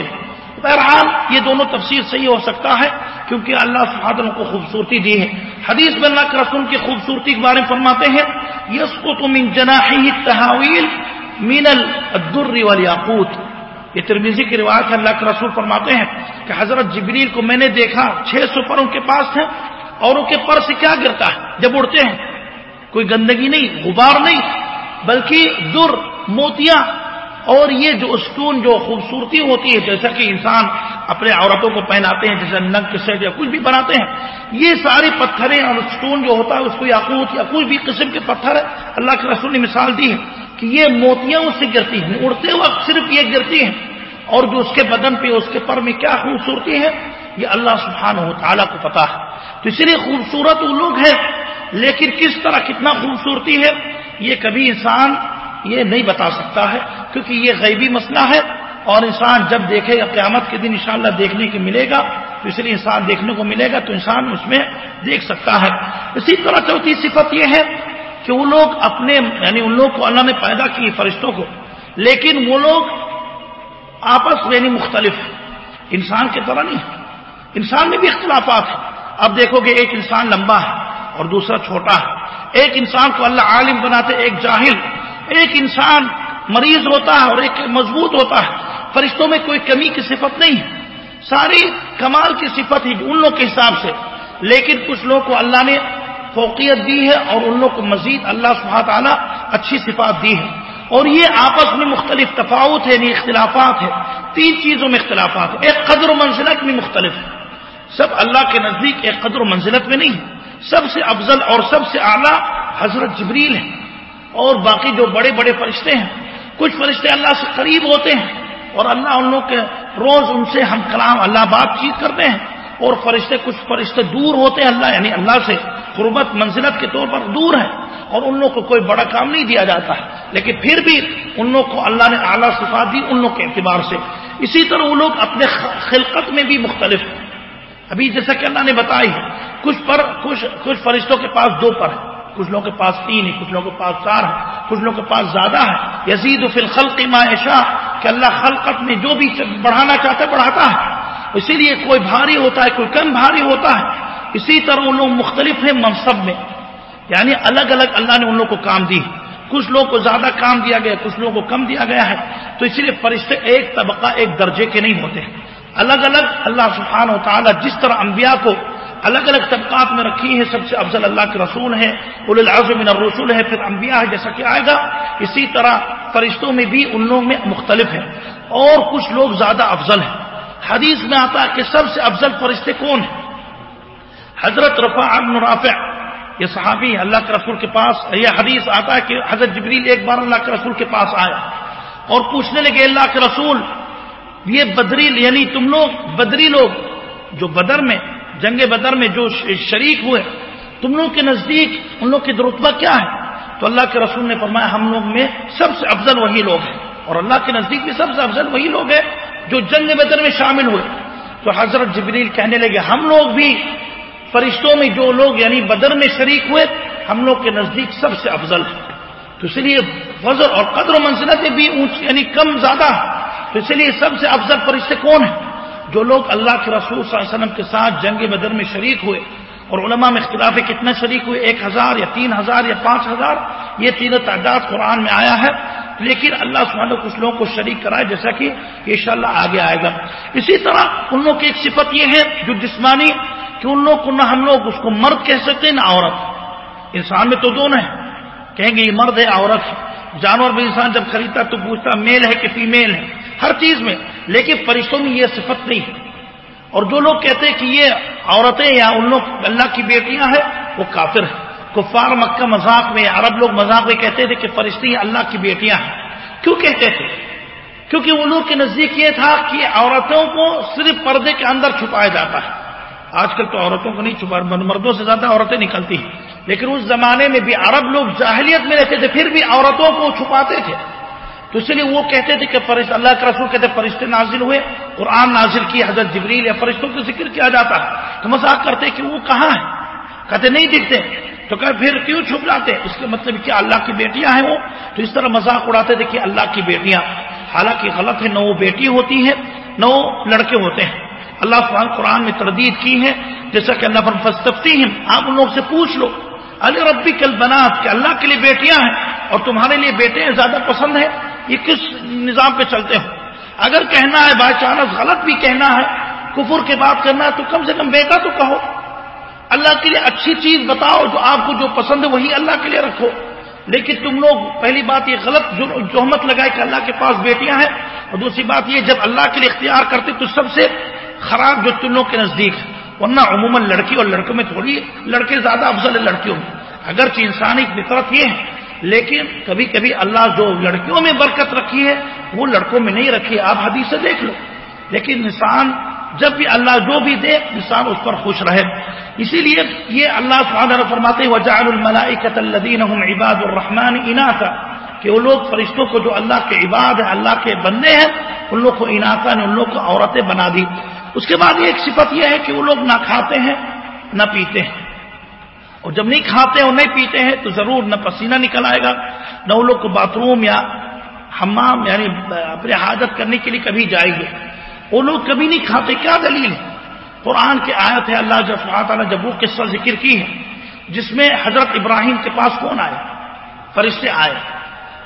بہرحال یہ دونوں تفسیر صحیح ہو سکتا ہے، کیونکہ اللہ سبحانہ کو خوبصورتی دی ہے۔ حدیث میں اللہ کے رسول کی خوبصورتی کے بارے میں فرماتے ہیں یس کو تم ان جناحی تحاویل مین الدر والیاقوت۔ یہ ترمیزی کی روایت ہے، اللہ کے رسول فرماتے ہیں کہ حضرت جبریل کو میں نے دیکھا، چھ سو پر ان کے پاس تھے اور ان کے پر سے کیا گرتا ہے؟ جب اڑتے ہیں، کوئی گندگی نہیں، غبار نہیں، بلکہ در، موتیاں اور یہ جو اسٹون جو خوبصورتی ہوتی ہے، جیسا کہ انسان اپنے عورتوں کو پہناتے ہیں، جیسے نگ سیٹ یا کچھ بھی بناتے ہیں، یہ ساری پتھریں اور اسٹون جو ہوتا ہے، اس کو یاقوت یا کوئی بھی قسم کے پتھر ہے اللہ کے رسول نے مثال دی ہے کہ یہ موتیاں اس سے گرتی ہیں، اڑتے وقت صرف یہ گرتی ہیں۔ اور جو اس کے بدن پہ، اس کے پر میں کیا خوبصورتی ہے، یہ اللہ سبحانہ و تعالیٰ کو پتا ہے۔ تو اس لیے خوبصورت وہ لوگ ہیں، لیکن کس طرح کتنا خوبصورتی ہے، یہ کبھی انسان یہ نہیں بتا سکتا ہے، کیونکہ یہ غیبی مسئلہ ہے اور انسان جب دیکھے گا قیامت کے دن انشاءاللہ دیکھنے کے ملے گا، تو اس لیے انسان دیکھنے کو ملے گا تو انسان اس میں دیکھ سکتا ہے۔ اسی طرح چوتھی صفت یہ ہے کہ وہ لوگ اپنے یعنی ان لوگ کو اللہ نے پیدا کی فرشتوں کو، لیکن وہ لوگ آپس میں یعنی مختلف ہیں۔ انسان کی طرح نہیں انسان میں بھی اختلافات ہیں۔ اب دیکھو گے ایک انسان لمبا ہے اور دوسرا چھوٹا ہے۔ ایک انسان کو اللہ عالم بناتے، ایک جاہل۔ ایک انسان مریض ہوتا ہے اور ایک مضبوط ہوتا ہے، فرشتوں میں کوئی کمی کی صفت نہیں ہے۔ ساری کمال کی صفت ہی ان لوگ کے حساب سے۔ لیکن کچھ لوگ کو اللہ نے فوقیت دی ہے اور ان لوگ کو مزید اللہ سبحانہ تعالیٰ اچھی صفات دی ہے۔ اور یہ آپس میں مختلف تفاوت ہے یعنی اختلافات ہے تین چیزوں میں اختلافات ہے ایک قدر و منزلت میں مختلف ہے۔ سب اللہ کے نزدیک ایک قدر و منزلت میں نہیں سب سے افضل اور سب سے اعلیٰ حضرت جبریل ہے اور باقی جو بڑے بڑے فرشتے ہیں، کچھ فرشتے اللہ سے قریب ہوتے ہیں اور اللہ ان لوگ کے روز ان سے ہم کلام، اللہ بات چیت کرتے ہیں اور فرشتے کچھ فرشتے دور ہوتے ہیں اللہ یعنی اللہ سے قربت منزلت کے طور پر دور ہیں اور ان لوگ کو کوئی بڑا کام نہیں دیا جاتا ہے۔ لیکن پھر بھی ان لوگ کو اللہ نے اعلیٰ صفات دی ان لوگ کے اعتبار سے۔ اسی طرح وہ لوگ اپنے خلقت میں بھی مختلف ہیں۔ ابھی جیسا کہ اللہ نے بتائی ہے، کچھ پر، کچھ کچھ فرشتوں کے پاس دو پر ہے کچھ لوگوں کے پاس تین ہے کچھ لوگوں کے پاس چار ہے کچھ لوگوں کے پاس زیادہ ہے یزید فی الخلق ما شاہ کہ اللہ خلقت میں جو بھی بڑھانا چاہتا ہے بڑھاتا ہے۔ اسی لیے کوئی بھاری ہوتا ہے، کوئی کم بھاری ہوتا ہے۔ اسی طرح ان لوگ مختلف ہیں منصب میں۔ یعنی الگ الگ اللہ نے ان لوگوں کو کام دی۔ کچھ لوگ کو زیادہ کام دیا گیا، کچھ لوگوں کو کم دیا گیا ہے۔ تو اسی لیے فرشتے ایک طبقہ، ایک درجے کے نہیں ہوتے۔ الگ الگ اللہ سبحانہ و تعالیٰ جس طرح انبیاء کو الگ الگ طبقات میں رکھی ہے سب سے افضل اللہ کے رسول ہے من الرسول ہے پھر انبیاء ہے جیسا کہ آئے گا۔ اسی طرح فرشتوں میں بھی ان لوگوں میں مختلف ہے اور کچھ لوگ زیادہ افضل ہیں۔ حدیث میں آتا ہے کہ سب سے افضل فرشتے کون ہیں؟ حضرت رفا ابن رافع، یہ صحابی اللہ کے رسول کے پاس۔ یہ حدیث آتا ہے کہ حضرت جبریل ایک بار اللہ کے رسول کے پاس آیا۔ اور پوچھنے لگے، اللہ کے رسول، یہ بدری یعنی تم لوگ، بدری لوگ جو بدر میں جنگ بدر میں جو شریک ہوئے، تم لوگ کے نزدیک ان لوگ کی درتبہ کیا ہے؟ تو اللہ کے رسول نے فرمایا، ہم لوگ میں سب سے افضل وہی لوگ ہیں۔ اور اللہ کے نزدیک بھی سب سے افضل وہی لوگ ہیں جو جنگ بدر میں شامل ہوئے۔ تو حضرت جبریل کہنے لگے، ہم لوگ بھی فرشتوں میں جو لوگ یعنی بدر میں شریک ہوئے، ہم لوگ کے نزدیک سب سے افضل ہے تو اس لیے فضل اور قدر و منزلتیں بھی اونچ یعنی کم زیادہ تو اس لیے سب سے افضل فرشتے کون ہیں؟ جو لوگ اللہ کے رسول صلی اللہ علیہ وسلم کے ساتھ جنگ بدر میں شریک ہوئے اور علماء میں اختلاف کتنے شریک ہوئے، ایک ہزار یا تین ہزار یا پانچ ہزار، یہ تینوں تعداد قرآن میں آیا ہے۔ لیکن اللہ سبحانہ کچھ لوگوں کو شریک کرائے، جیسا کہ یہ شاء آگے آئے گا۔ اسی طرح ان لوگوں کی ایک صفت یہ ہے، جو جسمانی، کہ ان لوگ کو نہ ہم لوگ اس کو مرد کہہ سکتے ہیں نہ عورت۔ انسان میں تو دونوں ہیں۔ کہیں گے یہ مرد ہے، عورت۔ ہے جانور بھی انسان جب خریدتا تو پوچھتا میل ہے کہ فیمیل ہے؟ ہر چیز میں، لیکن فرشتوں میں یہ صفت نہیں۔ ہے اور جو لوگ کہتے ہیں کہ یہ عورتیں یا ان لوگ اللہ کی بیٹیاں ہیں، وہ کافر ہیں۔ کفار مکہ مذاق میں، عرب لوگ مذاق میں کہتے تھے کہ فرشتی اللہ کی بیٹیاں ہیں۔ کیوں کہتے تھے؟ کیونکہ وہ لوگ کے نزدیک یہ تھا کہ عورتوں کو صرف پردے کے اندر چھپایا جاتا ہے۔ آج کل تو عورتوں کو نہیں چھپا مردوں سے زیادہ عورتیں نکلتی ہیں۔ لیکن اس زمانے میں بھی عرب لوگ جاہلیت میں رہتے تھے، پھر بھی عورتوں کو چھپاتے تھے۔ تو اس لیے وہ کہتے تھے کہ فرشت اللہ کے رسول کہتے فرشتے نازل ہوئے، قرآن نازل کی، حضرت جبریل یا فرشتوں کا ذکر کیا جاتا ہے۔ تو مذاق کرتے کہ وہ کہاں ہے کہتے نہیں دکھتے تو کہ پھر کیوں چھپ جاتے؟ اس کے مطلب کیا اللہ کی بیٹیاں ہیں وہ؟ تو اس طرح مذاق اڑاتے تھے کہ اللہ کی بیٹیاں۔ حالانکہ غلط ہے نہ وہ بیٹی ہوتی ہے نہ وہ لڑکے ہوتے ہیں۔ اللہ سبحانہ قرآن میں تردید کی ہے، جیسا کہ اللہ پر فستفتی ہیں آپ ان لوگ سے پوچھ لو۔ علی ربی کل بنات، کہ اللہ کے لیے بیٹیاں ہیں اور تمہارے لیے بیٹے زیادہ پسند ہے یہ کس نظام پہ چلتے ہو اگر کہنا ہے بائی چانس غلط بھی کہنا ہے، کفر کے بات کرنا ہے، تو کم سے کم بیٹا تو کہو۔ اللہ کے لیے اچھی چیز بتاؤ، جو آپ کو جو پسند ہے وہی اللہ کے لیے رکھو۔ لیکن تم لوگ، پہلی بات یہ غلط جوہمت لگائے کہ اللہ کے پاس بیٹیاں ہیں۔ اور دوسری بات یہ، جب اللہ کے لیے اختیار کرتے، تو سب سے خراب جو تم لوگ کے نزدیک ہے، ورنہ عموماً لڑکی اور لڑکوں میں تھوڑی، لڑکے زیادہ افضل ہے لڑکیوں میں۔ اگرچہ انسانی فطرت یہ ہے لیکن کبھی کبھی اللہ جو لڑکیوں میں برکت رکھی ہے، وہ لڑکوں میں نہیں رکھی آپ حدیث سے دیکھ لو۔ لیکن انسان جب بھی اللہ جو بھی دے، انسان اس پر خوش رہے۔ اسی لیے یہ اللہ سبحانہ فرماتے وجعل الملائکۃ الذین هم عباد الرحمن اناثا کہ وہ لوگ فرشتوں کو جو اللہ کے عباد ہیں، اللہ کے بندے ہیں، ان لوگ کو علاقہ نے ان لوگ کو عورتیں بنا دی۔ اس کے بعد ایک صفت یہ ہے کہ وہ لوگ نہ کھاتے ہیں، نہ پیتے ہیں۔ اور جب نہیں کھاتے اور نہیں پیتے ہیں تو ضرور نہ پسینہ نکل آئے گا، نہ وہ لوگ کو باتھ روم یا حمام یعنی اپنے حاجت کرنے کے لیے کبھی جائیں گے۔ وہ لوگ کبھی نہیں کھاتے، کیا دلیل ہے؟ قرآن کی آیت ہے، اللہ جب تعالیٰ جب وہ قصہ ذکر کی ہے، جس میں حضرت ابراہیم کے پاس کون آئے؟ فرشتے آئے۔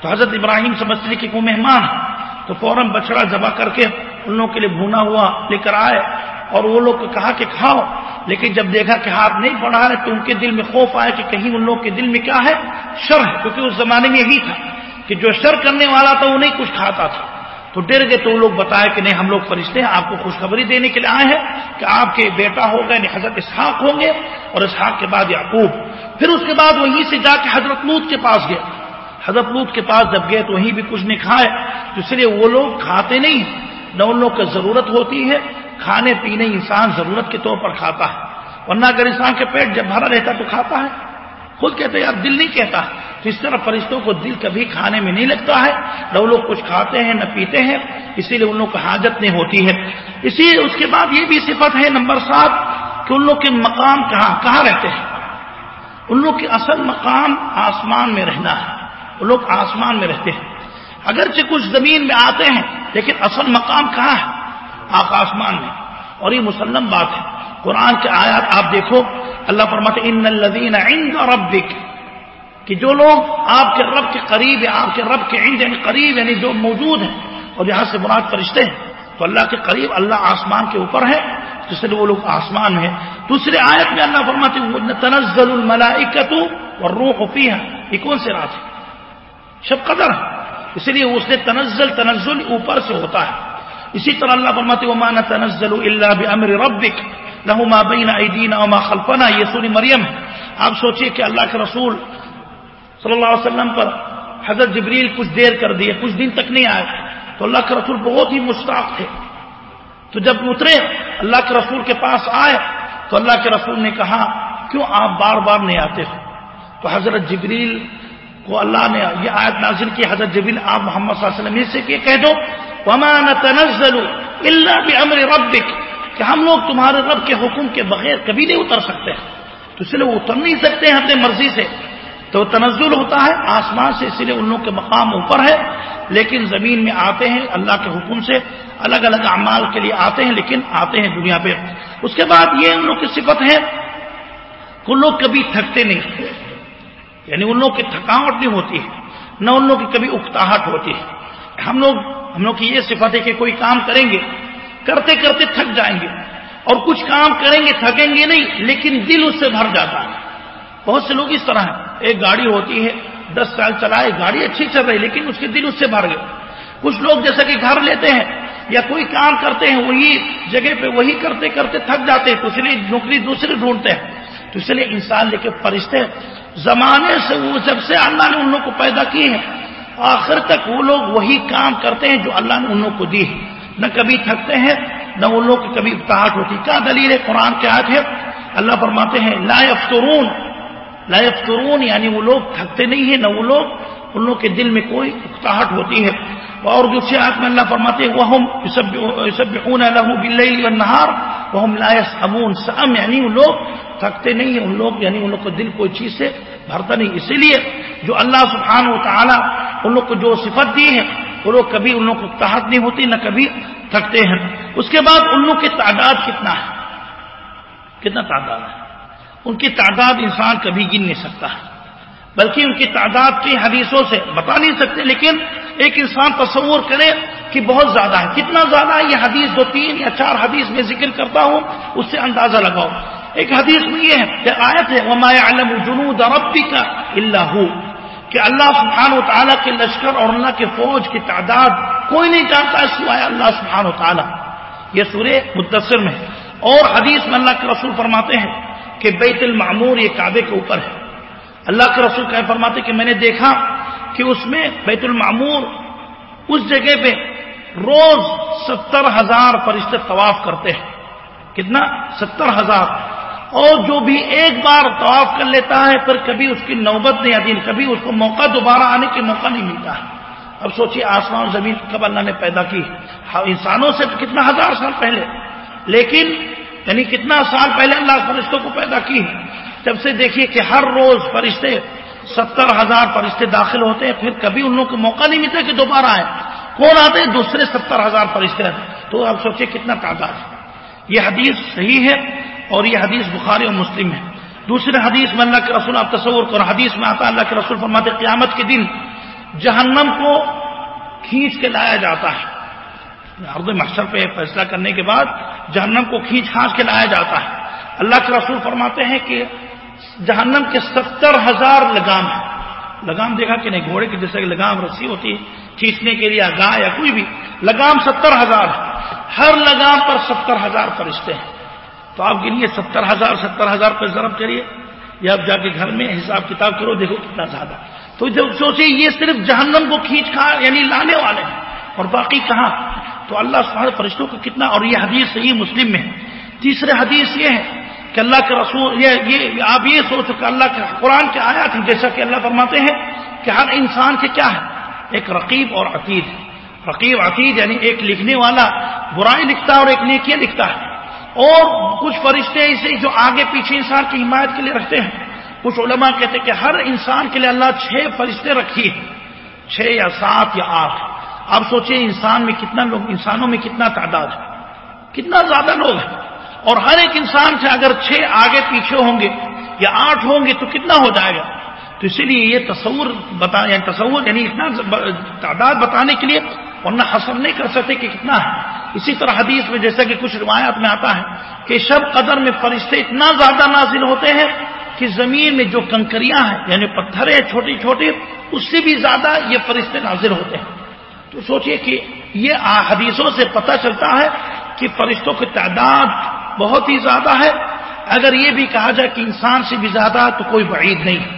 تو حضرت ابراہیم سمجھتے ہیں کہ وہ مہمان ہے۔ تو فوراً بچڑا ذبح کر کے ان لوگوں کے لیے بھونا ہوا لے کر آئے۔ اور وہ لوگ کہا کہ کھاؤ، لیکن جب دیکھا کہ ہاتھ نہیں پڑا ہے تو ان کے دل میں خوف آیا کہ کہیں ان لوگ کے دل میں کیا ہے؟ شر ہے، کیونکہ اس زمانے میں یہی تھا کہ جو شر کرنے والا تھا وہ نہیں کچھ کھاتا تھا۔ تو ڈر گئے تو وہ لوگ بتایا کہ نہیں، ہم لوگ فرشتے ہیں، آپ کو خوشخبری دینے کے لیے آئے ہیں کہ آپ کے بیٹا ہو گئے یعنی حضرت اسحاق ہوں گے اور اسحاق کے بعد یعقوب۔ پھر اس کے بعد وہیں سے جا کے حضرت لوت کے پاس گئے۔ حضرت لوت کے پاس جب گئے تو وہیں بھی کچھ نہیں کھائے، تو اس لیے وہ لوگ کھاتے نہیں نہ ان لوگ کو ضرورت ہوتی ہے کھانے پینے انسان ضرورت کے طور پر کھاتا ہے۔ ورنہ اگر انسان کے پیٹ جب بھرا رہتا تو کھاتا ہے۔ خود کہتے یار دل نہیں کہتا۔ تو اس طرح فرشتوں کو دل کبھی کھانے میں نہیں لگتا ہے۔ نہ وہ لوگ کچھ کھاتے ہیں، نہ پیتے ہیں۔ اسی لیے ان لوگ کو حاجت نہیں ہوتی ہے۔ اسی اس کے بعد یہ بھی صفت ہے نمبر سات، کہ ان لوگ کے مقام کہاں کہاں رہتے ہیں؟ ان لوگ کے اصل مقام آسمان میں رہنا ہے۔ وہ لوگ آسمان میں رہتے ہیں۔ اگرچہ کچھ زمین میں آتے ہیں، لیکن اصل مقام کہاں ہے؟ آپ آسمان میں اور یہ مسلم بات ہے۔ قرآن کے آیات آپ دیکھو۔ اللہ فرماتے ان الذین عند ربک کہ جو لوگ آپ کے رب کے قریب ہے آپ کے رب کے عند یعنی قریب یعنی جو موجود ہیں، اور یہاں سے مراد فرشتے ہیں، تو اللہ کے قریب اللہ آسمان کے اوپر ہے، جس سے وہ لوگ آسمان میں دوسرے آیت میں اللہ فرماتے تنزل الملائکت والروح فیہا یہ کون سے رات ہے؟ شب قدر ہے۔ اس لیے اس نے تنزل تنزل اوپر سے ہوتا ہے۔ اسی طرح اللہ فرماتے وما تنزل الا بامر ربک له ما بین ایدینا وما خلفنا. یہ سوری مریم۔ ہے آپ سوچئے کہ اللہ کے رسول صلی اللہ علیہ وسلم پر حضرت جبریل کچھ دیر کر دیے، کچھ دن تک نہیں آئے۔ تو اللہ کے رسول بہت ہی مشتاق تھے۔ تو جب اترے، اللہ کے رسول کے پاس آئے، تو اللہ کے رسول نے کہا، کیوں آپ بار بار نہیں آتے ہو؟ تو حضرت جبریل کو اللہ نے یہ آیت نازل کی، حضرت جبریل، آپ محمد صلی اللہ علیہ وسلم سے کہ کہہ دو وما نتنزل الا بامر ربک کہ ہم لوگ تمہارے رب کے حکم کے بغیر کبھی نہیں اتر سکتے۔ تو اس لیے وہ اتر نہیں سکتے ہیں اپنے مرضی سے۔ تو تنزل ہوتا ہے، آسمان سے اسی لیے ان لوگ کے مقام اوپر ہے۔ لیکن زمین میں آتے ہیں اللہ کے حکم سے الگ الگ اعمال کے لیے آتے ہیں، لیکن آتے ہیں دنیا پہ۔ اس کے بعد یہ ان لوگ کی صفت ہے کہ ان لوگ کبھی تھکتے نہیں یعنی ان لوگ کی تھکاوٹ نہیں ہوتی ہے، نہ ان لوگ کی کبھی اکتاہٹ ہوتی ہے۔ ہم لوگ ہم لوگ کی یہ صفت ہے کہ کوئی کام کریں گے، کرتے کرتے تھک جائیں گے۔ اور کچھ کام کریں گے، تھکیں گے نہیں، لیکن دل اس سے بھر جاتا ہے۔ بہت سے لوگ اس طرح ہیں۔ ایک گاڑی ہوتی ہے، دس سال چلائے، گاڑی اچھی چل رہی، لیکن اس کے دل اس سے بھر گئے۔ کچھ لوگ جیسا کہ گھر لیتے ہیں یا کوئی کام کرتے ہیں، وہی جگہ پہ وہی کرتے کرتے تھک جاتے ہیں تو اس لیے نوکری دوسری ڈھونڈتے ہیں۔ تو اس لیے انسان لے کے فرشتے زمانے سے وہ جب سے اللہ نے ان لوگ کو پیدا کیے ہیں آخر تک وہ لوگ وہی کام کرتے ہیں جو اللہ نے ان لوگ کو دی ہے۔ نہ کبھی تھکتے ہیں، نہ ان لوگ کی کبھی افتاحٹ ہوتی۔ کیا دلیل ہے؟ قرآن کے آج ہے، اللہ فرماتے ہیں، لا افترون لا افترون یعنی وہ لوگ تھکتے نہیں ہیں، نہ وہ لوگ ان لوگ کے دل میں کوئی اکتاہٹ ہوتی ہے۔ اور دوسری آیت میں اللہ فرماتے ہیں وہ یسبحون له باللیل والنهار وهم لا يسأمون سأم یعنی وہ لوگ تھکتے نہیں ہیں، ان لوگ یعنی ان لوگ کو دل کوئی چیز سے بھرتا نہیں، اسی لیے جو اللہ سبحانہ و تعالی ان لوگ کو جو صفت دی ہے وہ لوگ کبھی ان لوگ کو تحت نہیں ہوتی، نہ کبھی تھکتے ہیں۔ اس کے بعد ان لوگ کی تعداد کتنا ہے؟ کتنا تعداد ہے؟ ان کی تعداد انسان کبھی گن نہیں سکتا ہے بلکہ ان کی تعداد کی حدیثوں سے بتا نہیں سکتے، لیکن ایک انسان تصور کرے کہ بہت زیادہ ہے۔ کتنا زیادہ ہے؟ یہ حدیث دو تین یا چار حدیث میں ذکر کرتا ہوں، اس سے اندازہ لگاؤ۔ ایک حدیث میں یہ ہے کہ آیت ہے، وما علم جنود ربی کا اللہ کہ اللہ سبحان و تعالیٰ کے لشکر اور اللہ کے فوج کی تعداد کوئی نہیں جانتا ہے سوائے اللہ سبحان و تعالیٰ یہ سورہ متصر میں اور حدیث میں اللہ کے رسول فرماتے ہیں کہ بیت المعمور یہ کعبے کے اوپر ہے۔ اللہ کے رسول کہ فرماتے کہ میں نے دیکھا کہ اس میں بیت المعمور اس جگہ پہ روز ستر ہزار فرشتے طواف کرتے ہیں۔ کتنا؟ ستر ہزار۔ اور جو بھی ایک بار طواف کر لیتا ہے، پھر کبھی اس کی نوبت نہیں آتی، کبھی اس کو موقع دوبارہ آنے کے موقع نہیں ملتا۔ ہے اب سوچیے آسمان زمین کب اللہ نے پیدا کی۔ ہاں، انسانوں سے کتنا ہزار سال پہلے۔ لیکن یعنی کتنا سال پہلے اللہ فرشتوں کو پیدا کی۔ جب سے دیکھیے کہ ہر روز فرشتے ستر ہزار فرشتے داخل ہوتے ہیں، پھر کبھی ان لوگوں کو موقع نہیں ملتا کہ دوبارہ آئے کون آتے ہیں؟ دوسرے ستر ہزار فرشتے تو آپ سوچیں کتنا تعداد ہے۔ یہ حدیث صحیح ہے اور یہ حدیث بخاری اور مسلم ہے۔ دوسرے حدیث میں اللہ کے رسول آپ تصور کرو حدیث میں آتا اللہ کے رسول فرماتے قیامت کے دن جہنم کو کھینچ کے لایا جاتا ہے۔ ارد محشر پہ فیصلہ کرنے کے بعد جہنم کو کھینچ کھانچ کے لایا جاتا ہے۔ اللہ کے رسول فرماتے ہیں کہ جہنم کے ستر ہزار لگام ہیں۔ لگام دیکھا کہ نہیں، گھوڑے کی جیسے کہ لگام رسی ہوتی ہے کھینچنے کے لیے گائے یا کوئی بھی، لگام ستر ہزار ہر لگام پر ستر ہزار فرشتے ہیں۔ تو آپ گنیے، ستر ہزار ستر ہزار پہ ضرب کریے۔ یا آپ جا کے گھر میں حساب کتاب کرو، دیکھو کتنا زیادہ۔ تو جب سوچے یہ صرف جہنم کو کھینچ کھا یعنی لانے والے ہیں۔ اور باقی کہاں؟ تو اللہ سبحانہ فرشتوں کو کتنا، اور یہ حدیث صحیح مسلم میں ہے۔ تیسرے حدیث یہ ہے کہ اللہ کے رسول یہ یہ آپ یہ سوچو کہ اللہ کے قرآن کے آیا تھی جیسا کہ اللہ فرماتے ہیں کہ ہر انسان کے کیا ہے؟ ایک رقیب اور عقید رقیب عقید یعنی ایک لکھنے والا، برائی لکھتا ہے اور ایک نیکیاں لکھتا ہے۔ اور کچھ فرشتے ایسے جو آگے پیچھے انسان کی حمایت کے لیے رکھتے ہیں۔ کچھ علماء کہتے ہیں کہ ہر انسان کے لیے اللہ چھ فرشتے رکھی ہے چھ یا سات یا آٹھ۔ آپ سوچیں انسان میں کتنا لوگ انسانوں میں کتنا تعداد ہے؟ کتنا زیادہ لوگ ہیں؟ اور ہر ایک انسان سے اگر چھ آگے پیچھے ہوں گے یا آٹھ ہوں گے تو کتنا ہو جائے گا؟ تو اسی لیے یہ تصور بتا یعنی تصور یعنی اتنا تعداد بتانے کے لیے ورنہ حسر نہیں کر سکتے کہ کتنا ہے۔ اسی طرح حدیث میں جیسا کہ کچھ روایات میں آتا ہے کہ شب قدر میں فرشتے اتنا زیادہ نازل ہوتے ہیں کہ زمین میں جو کنکریاں ہیں یعنی پتھر ہے چھوٹی چھوٹی اس سے بھی زیادہ یہ فرشتے نازل ہوتے ہیں۔ تو سوچئے کہ یہ حدیثوں سے پتہ چلتا ہے کہ فرشتوں کی تعداد بہت ہی زیادہ ہے۔ اگر یہ بھی کہا جائے کہ انسان سے بھی زیادہ تو کوئی بعید نہیں۔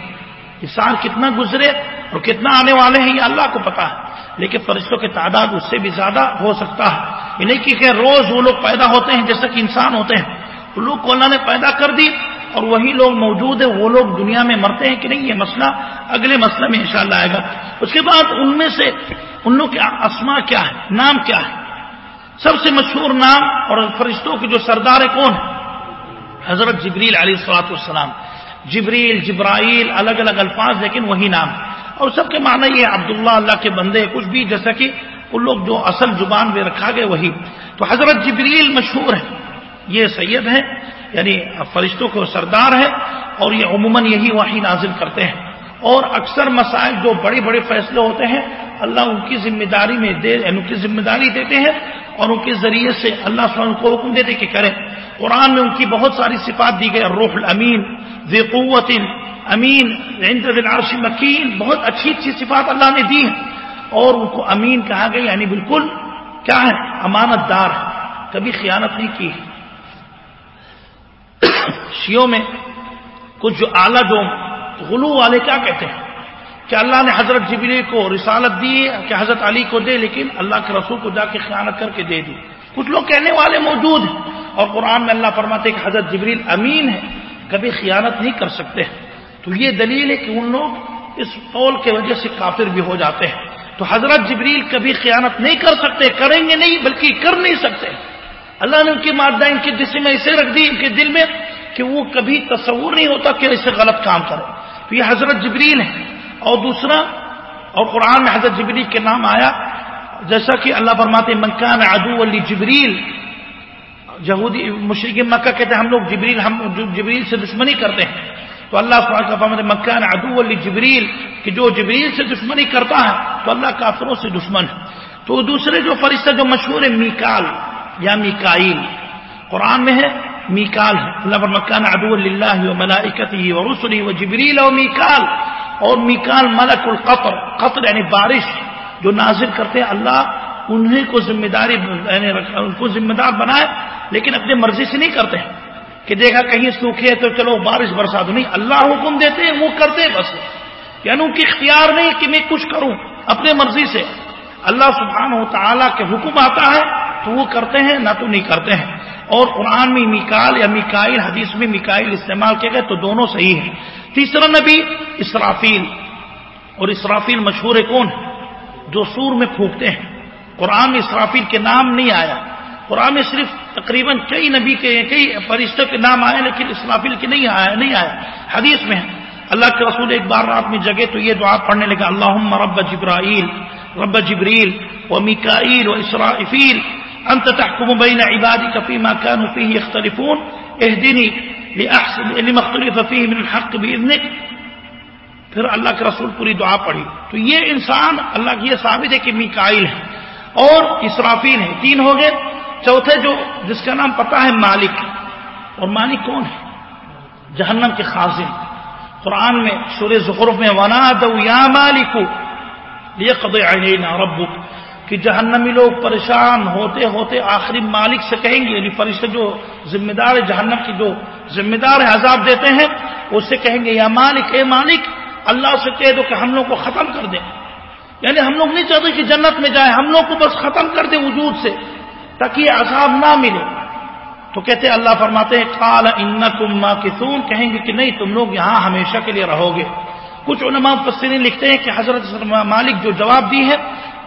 انسان کتنا گزرے اور کتنا آنے والے ہیں یہ اللہ کو پتا ہے۔ لیکن فرشتوں کی تعداد اس سے بھی زیادہ ہو سکتا ہے۔ یہ نہیں کہ روز وہ لوگ پیدا ہوتے ہیں جیسا کہ انسان ہوتے ہیں۔ وہ لوگ کو اللہ نے پیدا کر دی اور وہی لوگ موجود ہیں، وہ لوگ دنیا میں مرتے ہیں کہ نہیں؟ یہ مسئلہ اگلے مسئلہ میں انشاءاللہ آئے گا۔ اس کے بعد ان میں سے ان لوگ کے اسما کیا ہے؟ نام کیا ہے؟ سب سے مشہور نام اور فرشتوں کے جو سردار ہے کون ہے حضرت جبریل علیہ السلاط والسلام۔ جبریل، جبرائیل، الگ الگ الفاظ، لیکن وہی نام۔ اور سب کے معنی یہ عبداللہ، اللہ کے بندے کچھ بھی، جیسا کہ ان لوگ جو اصل زبان میں رکھا گئے وہی۔ تو حضرت جبریل مشہور ہے یہ سید ہے یعنی فرشتوں کو سردار ہے اور یہ عموماً یہی وہی نازل کرتے ہیں۔ اور اکثر مسائل جو بڑے بڑے فیصلے ہوتے ہیں، اللہ ان کی ذمہ داری میں دے یعنی ان کی ذمہ داری دیتے ہیں اور ان کے ذریعے سے اللہ سبحانہ کو حکم دیتے کہ کریں۔ قرآن میں ان کی بہت ساری صفات دی گئی روح الامین، ذی قوت امین عرش مکین بہت اچھی اچھی صفات اللہ نے دی ہیں۔ اور ان کو امین کہا گیا یعنی بالکل کیا ہے؟ امانت دار ہے۔ کبھی خیانت نہیں کی۔ شیوں میں کچھ جو اعلیٰ جو غلو والے کیا کہتے ہیں؟ کہ اللہ نے حضرت جبری کو رسالت دی، کہ حضرت علی کو دے، لیکن اللہ کے رسول کو جا کے خیانت کر کے دے دی۔ کچھ لوگ کہنے والے موجود ہیں اور قرآن میں اللہ فرماتے کہ حضرت جبریل امین ہے کبھی خیانت نہیں کر سکتے۔ تو یہ دلیل ہے کہ ان لوگ اس قول کی وجہ سے کافر بھی ہو جاتے ہیں۔ تو حضرت جبریل کبھی خیانت نہیں کر سکتے، کریں گے نہیں، بلکہ کر نہیں سکتے۔ اللہ نے ان کی مادہ ان کے جسم میں ایسے رکھ دی، ان کے دل میں، کہ وہ کبھی تصور نہیں ہوتا کہ اسے غلط کام کرے تو یہ حضرت جبریل ہے اور دوسرا، اور قرآن میں حضرت جبریل کے نام آیا، جیسا کہ اللہ فرماتے مکان ادو علی جبریل جہودی مشرق مکہ کہتے ہیں، ہم لوگ جبریل، ہم جبریل سے دشمنی کرتے ہیں۔ تو اللہ فرماتے مکان ادو علی جبریل کہ جو جبریل سے دشمنی کرتا ہے، تو اللہ کافروں سے دشمن ہے۔ تو دوسرے جو فرشتہ، جو مشہور ہے، میکال، یا میکائل قرآن میں ہے، میکال ہے۔ اللہ پر مکان ادو اللہ و ملاکتی و رسلی و جبریل و میکال. اور میکال ملک القطر، قطر یعنی بارش جو نازل کرتے ہیں، اللہ انہیں کو ذمہ داری یعنی ان کو ذمہ دار بنائے، لیکن اپنے مرضی سے نہیں کرتے ہیں کہ دیکھا کہیں سوکھے تو چلو بارش برسا دو نہیں، اللہ حکم دیتے ہیں، وہ کرتے ہیں بس۔ یعنی ان کی اختیار نہیں کہ میں کچھ کروں اپنے مرضی سے۔ اللہ سبحانہ و تعالیٰ کے حکم آتا ہے تو وہ کرتے ہیں، نہ تو نہیں کرتے ہیں۔ اور قرآن میں میکال یا میکائل حدیث میں میکائل استعمال کیا گئے تو دونوں صحیح ہیں۔ تیسرا نبی اسرافیل۔ اور اسرافیل مشہور ہے؟ کون جو سور میں پھونکتے ہیں۔ قرآن میں اسرافیل کے نام نہیں آیا۔ قرآن میں صرف تقریباً کئی نبی کے کئی فرشتوں کے نام آئے، لیکن اسرافیل کے نہیں آیا نہیں آیا۔ حدیث میں اللہ کے رسول ایک بار رات میں جگہ تو یہ دعا پڑھنے لگا اللہ رب جبرائیل، رب جبریل و میکائیل و اسرافیل، انت تحكم بين عبادك فيما كانوا فيه يختلفون اهدني لما اختلف فيه من الحق باذنك پھر اللہ کے رسول پوری دعا پڑھی. تو یہ انسان اللہ کی یہ ثابت ہے کہ میکائل ہے اور اسرافیل ہے تین ہو گئے. چوتھے جو جس کا نام پتا ہے مالک. اور مالک کون ہے؟ جہنم کے خاصم قرآن میں، سورہ زخرف میں ونا دو یا مالک یہ قدر ربک کہ جہنمی لوگ پریشان ہوتے ہوتے آخری مالک سے کہیں گے یعنی فرشتے جو ذمہ دار ہے، جہنم کی جو ذمہ دار ہے، عذاب دیتے ہیں اس سے کہیں گے، یا مالک، اے مالک، اللہ سے کہہ دو کہ ہم لوگ کو ختم کر دیں یعنی ہم لوگ نہیں چاہتے کہ جنت میں جائیں، ہم لوگ کو بس ختم کر دیں وجود سے، تاکہ یہ عذاب نہ ملے۔ تو کہتے اللہ فرماتے ہیں کال ان کم کسون کہیں گے کہ نہیں، تم لوگ یہاں ہمیشہ کے لیے رہو گے۔ کچھ علماء مفسرین لکھتے ہیں کہ حضرت مالک جو جواب دی ہے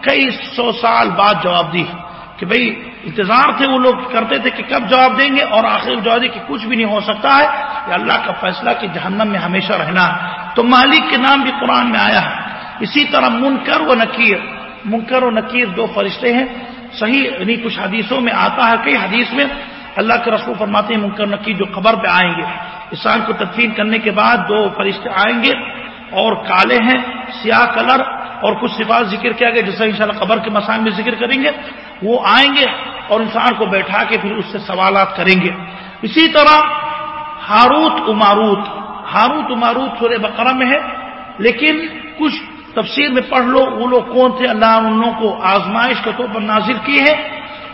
کئی سو سال بعد جواب دی کہ بھئی انتظار تھے وہ لوگ کرتے تھے کہ کب جواب دیں گے اور آخر جواب دے کہ کچھ بھی نہیں ہو سکتا ہے یہ اللہ کا فیصلہ کہ جہنم میں ہمیشہ رہنا ہے۔ تو مالک کے نام بھی قرآن میں آیا ہے۔ اسی طرح منکر و نکیر، منکر و نکیر دو فرشتے ہیں۔ صحیح یعنی کچھ حدیثوں میں آتا ہے، کئی حدیث میں اللہ کے رسول فرماتے ہیں منکر نکیر جو خبر پہ آئیں گے۔ انسان کو تدفین کرنے کے بعد دو فرشتے آئیں گے اور کالے ہیں، سیاہ کلر اور کچھ صفات ذکر کیا گیا جیسے انشاءاللہ قبر کے مسائل میں ذکر کریں گے، وہ آئیں گے اور انسان کو بیٹھا کے پھر اس سے سوالات کریں گے۔ اسی طرح ہاروت اماروت ہاروت اماروت سورہ بقرہ میں ہے، لیکن کچھ تفسیر میں پڑھ لو، وہ لوگ کون تھے؟ اللہ ان لوگوں کو آزمائش کے طور پر نازل کی ہے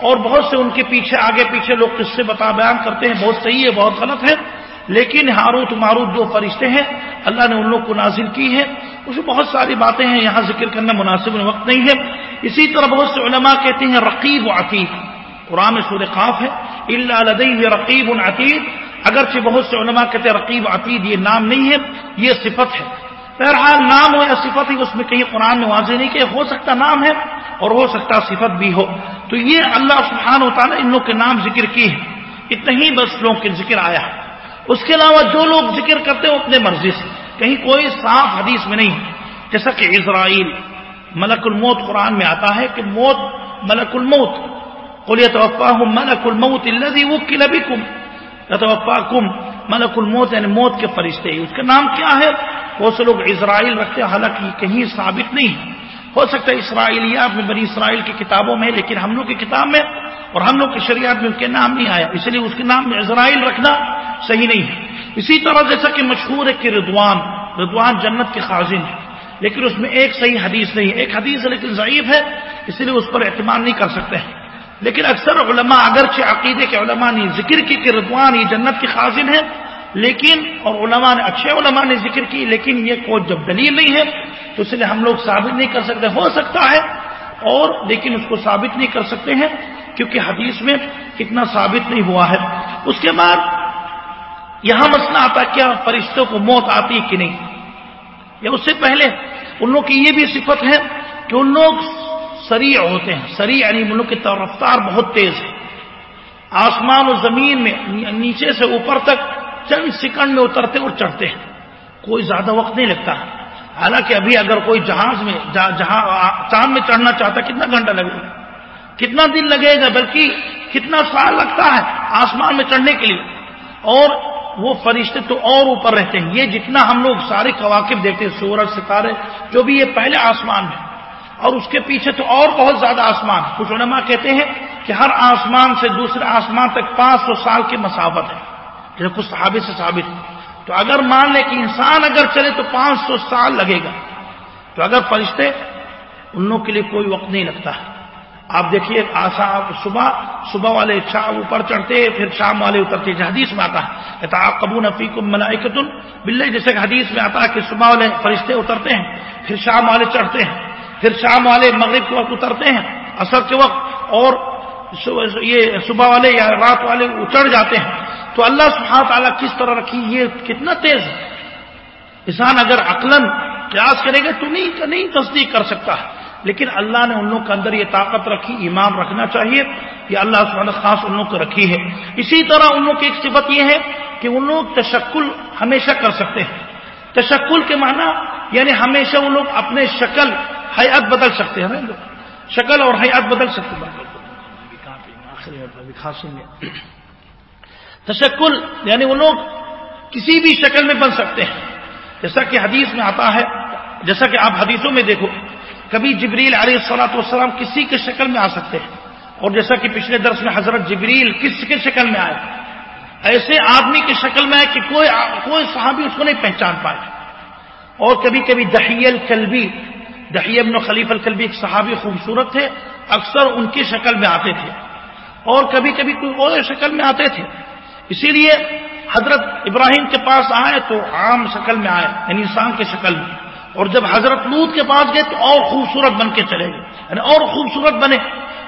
اور بہت سے ان کے پیچھے، آگے پیچھے لوگ کس سے بتا بیان کرتے ہیں، بہت صحیح ہے، بہت غلط ہے۔ لیکن ہاروت ماروت جو فرشتے ہیں، اللہ نے ان لوگ کو نازل کی ہے اس میں بہت ساری باتیں ہیں، یہاں ذکر کرنا مناسب وقت نہیں ہے۔ اسی طرح بہت سے علماء کہتے ہیں رقیب و عتیق۔ قرآن میں سور قاف ہے۔ اللہ لدئی رقیب العتیق اگرچہ بہت سے علماء کہتے ہیں رقیب عتید یہ نام نہیں ہے، یہ صفت ہے۔ بہرحال نام ہو یا صفت ہی اس میں کہیں قرآن میں واضح نہیں کہ ہو سکتا نام ہے اور ہو سکتا صفت بھی ہو۔ تو یہ اللہ سبحانہ و تعالیٰ ان لوگ کے نام ذکر کی ہے اتنا ہی بس لوگوں کے ذکر آیا۔ ہے اس کے علاوہ جو لوگ ذکر کرتے ہیں اپنے مرضی سے۔ کہیں کوئی صاف حدیث میں نہیں۔ جیسا کہ اسرائیل ملک الموت قرآن میں آتا ہے کہ موت ملک الموت۔ ہوں ملک الموت اللہ کم کم ملک الموت یعنی موت کے فرشتے۔ اس کا نام کیا ہے؟ بہت سے لوگ اسرائیل رکھتے ہیں، حالانکہ کہیں ثابت نہیں۔ ہو سکتا ہے اسرائیلیات میں، بنی اسرائیل کی کتابوں میں، لیکن ہم لوگ کی کتاب میں اور ہم لوگ کی شریعت میں ان کے نام نہیں آیا، اس لیے اس کے نام میں اسرائیل رکھنا صحیح نہیں ہے۔ اسی طرح جیسا کہ مشہور ہے کہ ردوان ردوان جنت کے خازن ہے لیکن اس میں ایک صحیح حدیث نہیں ہے۔ ایک حدیث ہے لیکن ضعیف ہے، اس لیے اس پر اعتماد نہیں کر سکتے ہیں۔ لیکن اکثر علماء، اگرچہ عقیدے کے علماء نے ذکر کی کہ ردوان یہ جنت کی خازن ہے لیکن، اور علماء نے، اچھے علماء نے ذکر کی، لیکن یہ کوئی جب دلیل نہیں ہے، تو اس لیے ہم لوگ ثابت نہیں کر سکتے، ہو سکتا ہے، اور لیکن اس کو ثابت نہیں کر سکتے ہیں۔ کیونکہ حدیث میں اتنا ثابت نہیں ہوا ہے۔ اس کے بعد یہاں مسئلہ آتا کیا فرشتوں کو موت آتی ہے کہ نہیں۔ یا اس سے پہلے ان لوگ کی یہ بھی صفت ہے کہ ان لوگ سریع ہوتے ہیں۔ سریع یعنی ان لوگ کی رفتار بہت تیز ہے۔ آسمان و زمین میں نیچے سے اوپر تک چند سیکنڈ میں اترتے اور چڑھتے ہیں۔ کوئی زیادہ وقت نہیں لگتا۔ حالانکہ ابھی اگر کوئی جہاز میں جہاں چاند میں چڑھنا چاہتا کتنا گھنٹہ لگے گا؟ کتنا دن لگے گا بلکہ کتنا سال لگتا ہے آسمان میں چڑھنے کے لیے۔ اور وہ فرشتے تو اور اوپر رہتے ہیں۔ یہ جتنا ہم لوگ سارے قواقب دیکھتے ہیں، سورج، ستارے، جو بھی یہ پہلے آسمان میں۔ اور اس کے پیچھے تو اور بہت زیادہ آسمان کچھ علماء کہتے ہیں کہ ہر آسمان سے دوسرے آسمان تک پانچ سو سال کی مساوت ہے۔ جیسے کچھ صحابی سے ثابت تو اگر مان لے کہ انسان اگر چلے تو پانچ سو سال لگے گا۔ تو اگر فرشتے ان لوگوں کے لیے کوئی وقت نہیں لگتا۔ ہے آپ دیکھیے، آسا صبح صبح والے شام اوپر چڑھتے، پھر شام والے اترتے حدیث میں آتا ہے۔ کہتا آپ قبول نفیق ملائکتن بلے جیسے کہ حدیث میں آتا ہے کہ صبح والے فرشتے اترتے ہیں، پھر شام والے چڑھتے ہیں، پھر شام والے مغرب کے وقت اترتے ہیں اثر کے وقت، اور یہ صبح والے یا رات والے چڑھ جاتے ہیں۔ تو اللہ سبحانہ تعالیٰ کس طرح رکھی؟ یہ کتنا تیز ہے۔ انسان اگر عقلن قیاس کرے گا تو نہیں نہیں تصدیق کر سکتا۔ ہے لیکن اللہ نے ان لوگوں کے اندر یہ طاقت رکھی، ایمان رکھنا چاہیے یہ اللہ سبحانہ خاص ان لوگوں کو رکھی ہے۔ اسی طرح ان لوگ کی ایک صفت یہ ہے کہ ان لوگ تشکل ہمیشہ کر سکتے ہیں۔ تشکل کے معنی یعنی ہمیشہ وہ لوگ اپنے شکل، حیات بدل سکتے ہیں۔ شکل اور حیات بدل سکتے ہیں۔ تشکل یعنی وہ لوگ کسی بھی شکل میں بن سکتے ہیں۔ جیسا کہ حدیث میں آتا ہے، جیسا کہ آپ حدیثوں میں دیکھو کبھی جبریل علیہ السلاۃ والسلام کسی کے شکل میں آ سکتے ہیں اور جیسا کہ پچھلے درس میں حضرت جبریل کس کے شکل میں آئے ایسے آدمی کی شکل میں آئے کہ کوئی کوئی صحابی اس کو نہیں پہچان پائے اور کبھی کبھی دہی الکلبی، دہی ابن خلیف الکلبی ایک صحابی خوبصورت تھے، اکثر ان کی شکل میں آتے تھے اور کبھی کبھی کوئی اور شکل میں آتے تھے۔ اسی لیے حضرت ابراہیم کے پاس آئے تو عام شکل میں آئے یعنی انسان کے شکل میں۔ اور جب حضرت لوت کے پاس گئے تو اور خوبصورت بن کے چلے گئے۔ یعنی اور خوبصورت بنے،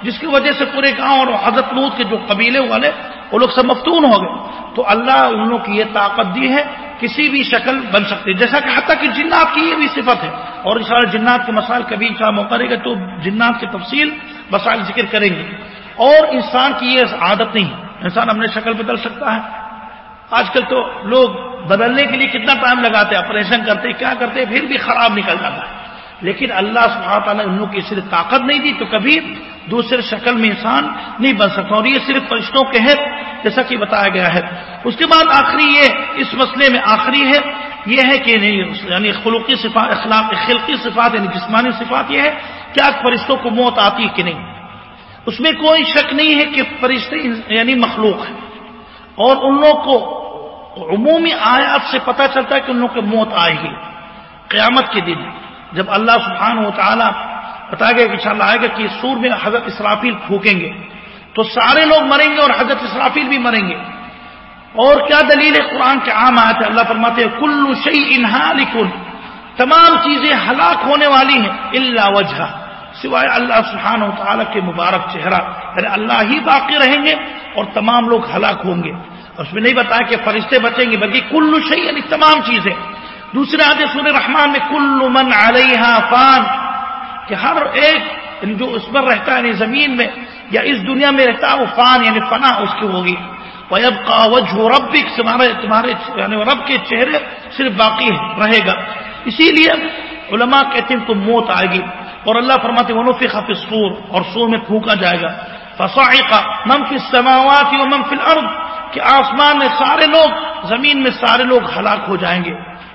جس کی وجہ سے پورے گاؤں اور حضرت لوت کے جو قبیلے والے، وہ لوگ سب مفتون ہو گئے۔ تو اللہ ان لوگوں کی یہ طاقت دی ہے، کسی بھی شکل بن سکتی جیسا کہ حتیٰ کہ جنات کی یہ بھی صفت ہے۔ اور ان جنات کے مسائل کبھی ان شاء موقع رہے گا تو جنات کی تفصیل، مسائل ذکر کریں گے۔ اور انسان کی یہ عادت نہیں انسان اپنے شکل بدل سکتا ہے۔ آج کل تو لوگ بدلنے کے لیے کتنا ٹائم لگاتے آپریشن کرتے کیا کرتے پھر بھی خراب نکل جاتا ہے۔ لیکن اللہ سبحانہ تعالیٰ ان لوگوں کی صرف طاقت نہیں دی تو کبھی دوسرے شکل میں انسان نہیں بن سکتا۔ اور یہ صرف فرشتوں کے ہے جیسا کہ بتایا گیا ہے۔ اس کے بعد آخری یہ، اس مسئلے میں آخری ہے، یہ ہے کہ یعنی, یعنی خلوقی صفات، اخلاق، خلقی صفات یعنی جسمانی صفات یہ ہے کیا فرشتوں کو موت آتی ہے کہ نہیں؟ اس میں کوئی شک نہیں ہے کہ فرشتے یعنی مخلوق ہے اور ان لوگ کو عمومی آیات سے پتہ چلتا ہے کہ ان لوگ کو موت آئے گی قیامت کے دن جب اللہ سبحان و تعالیٰ بتایا گیا کہ انشاءاللہ آئے گا کہ سور میں حضرت اسرافیل پھونکیں گے۔ تو سارے لوگ مریں گے اور حضرت اسرافیل بھی مریں گے۔ اور کیا دلیل ہے؟ قرآن کے عام آئے تھے اللہ فرماتے ہیں کلو شعی انہا تمام چیزیں ہلاک ہونے والی ہیں اللہ وجہ۔ سوائے اللہ سبحانہ و تعالیٰ کے مبارک چہرہ یعنی اللہ ہی باقی رہیں گے اور تمام لوگ ہلاک ہوں گے۔ اس میں نہیں بتایا کہ فرشتے بچیں گے، بلکہ کلو شہی یعنی تمام چیزیں۔ دوسرے آتے سور رحمان میں کل من علیہ فان، کہ ہر ایک جو اس پر رہتا ہے یعنی زمین میں یا اس دنیا میں رہتا ہے، وہ فان یعنی فنا اس کی ہوگی۔ ویب کا وجہ رب تمہارے تمہارے یعنی رب کے چہرے صرف باقی رہے گا۔ اسی لیے علماء کہتے ہیں تو موت آئے گی۔ اور اللہ فرماتے ونفی خف سور اور سور میں پھونکا جائے گا۔ فصائقہ من فی السماوات و من فی الارض کہ آسمان میں سارے لوگ، زمین میں سارے لوگ ہلاک ہو جائیں گے۔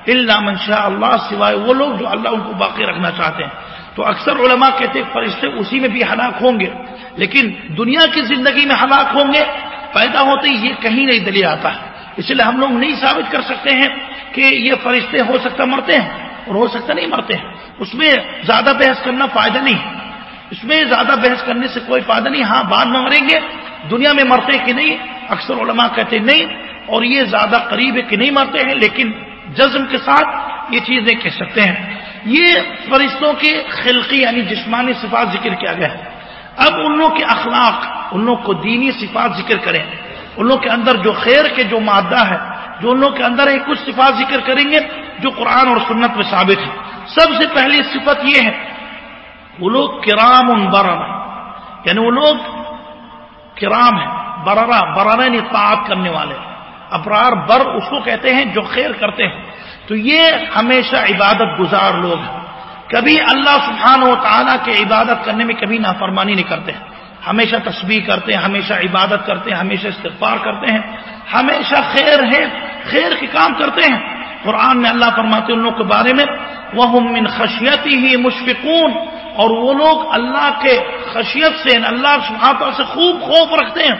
اللہ منشاء اللہ سوائے وہ لوگ جو اللہ ان کو باقی رکھنا چاہتے ہیں۔ تو اکثر علماء کہتے ہیں، فرشتے اسی میں بھی ہلاک ہوں گے۔ لیکن دنیا کی زندگی میں ہلاک ہوں گے، پیدا ہوتے یہ کہیں نہیں دلی آتا۔ ہے اس لیے ہم لوگ نہیں ثابت کر سکتے ہیں کہ یہ فرشتے ہو سکتا مرتے ہیں اور ہو سکتا نہیں مرتے ہیں۔ اس میں زیادہ بحث کرنا فائدہ نہیں۔ اس میں زیادہ بحث کرنے سے کوئی فائدہ نہیں۔ ہاں بعد میں مریں گے۔ دنیا میں مرتے کہ نہیں، اکثر علماء کہتے نہیں، اور یہ زیادہ قریب ہے کہ نہیں مرتے ہیں، لیکن جزم کے ساتھ یہ چیزیں کہہ سکتے ہیں۔ یہ فرشتوں کے خلقی یعنی جسمانی صفات ذکر کیا گیا ہے۔ اب ان لوگ کے اخلاق، ان لوگ کو دینی صفات ذکر کریں۔ ان لوگ کے اندر جو خیر کے جو مادہ ہے، جو ان لوگ کے اندر ہے کچھ صفات ذکر کریں گے جو قرآن اور سنت میں ثابت ہے سب سے پہلی صفت یہ ہے وہ لوگ کرام ان یعنی وہ لوگ کرام ہیں برارا برارا یعنی طاعت کرنے والے۔ ابرار، بر اس کو کہتے ہیں جو خیر کرتے ہیں۔ تو یہ ہمیشہ عبادت گزار لوگ ہیں۔ کبھی اللہ سبحان و تعالیٰ کے عبادت کرنے میں کبھی نافرمانی نہیں کرتے۔ ہیں ہمیشہ تسبیح کرتے ہیں، ہمیشہ عبادت کرتے ہیں، ہمیشہ استغفار کرتے ہیں۔ ہمیشہ خیر ہے خیر کے کام کرتے ہیں۔ قرآن میں اللہ فرماتے ان لوگوں کے بارے میں وہ من خشیتی ہی مشفقون اور وہ لوگ اللہ کے خشیت سے یعنی اللہ سبحانہ سے خوب خوف رکھتے ہیں،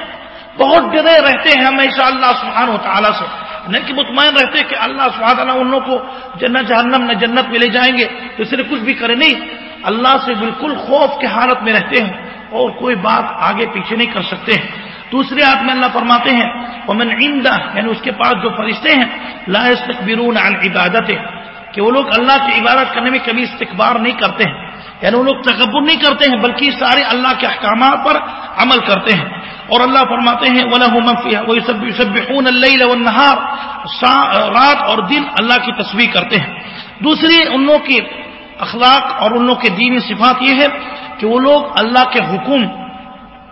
بہت ڈرے رہتے ہیں ہمیشہ اللہ سبحانہ و تعالیٰ سے۔ نہیں کہ مطمئن رہتے کہ اللہ سبحانہ تعالیٰ ان لوگوں کو جنت، جہنم، نہ جنت میں لے جائیں گے، تو صرف کچھ بھی کرے نہیں۔ اللہ سے بالکل خوف کی حالت میں رہتے ہیں اور کوئی بات آگے پیچھے نہیں کر سکتے ہیں۔ دوسرے ہاتھ میں اللہ فرماتے ہیں، ومن عندہ یعنی اس کے پاس جو فرشتے ہیں، لا يستكبرون عن عبادت کہ وہ لوگ اللہ کی عبادت کرنے میں کبھی استقبار نہیں کرتے ہیں۔ یعنی وہ لوگ تکبر نہیں کرتے ہیں، بلکہ سارے اللہ کے احکامات پر عمل کرتے ہیں۔ اور اللہ فرماتے ہیں رات اور دن اللہ کی تصویر کرتے ہیں۔ دوسری، ان لوگوں کی اخلاق اور ان لوگ کے دینی صفات یہ ہے کہ وہ لوگ اللہ کے حکم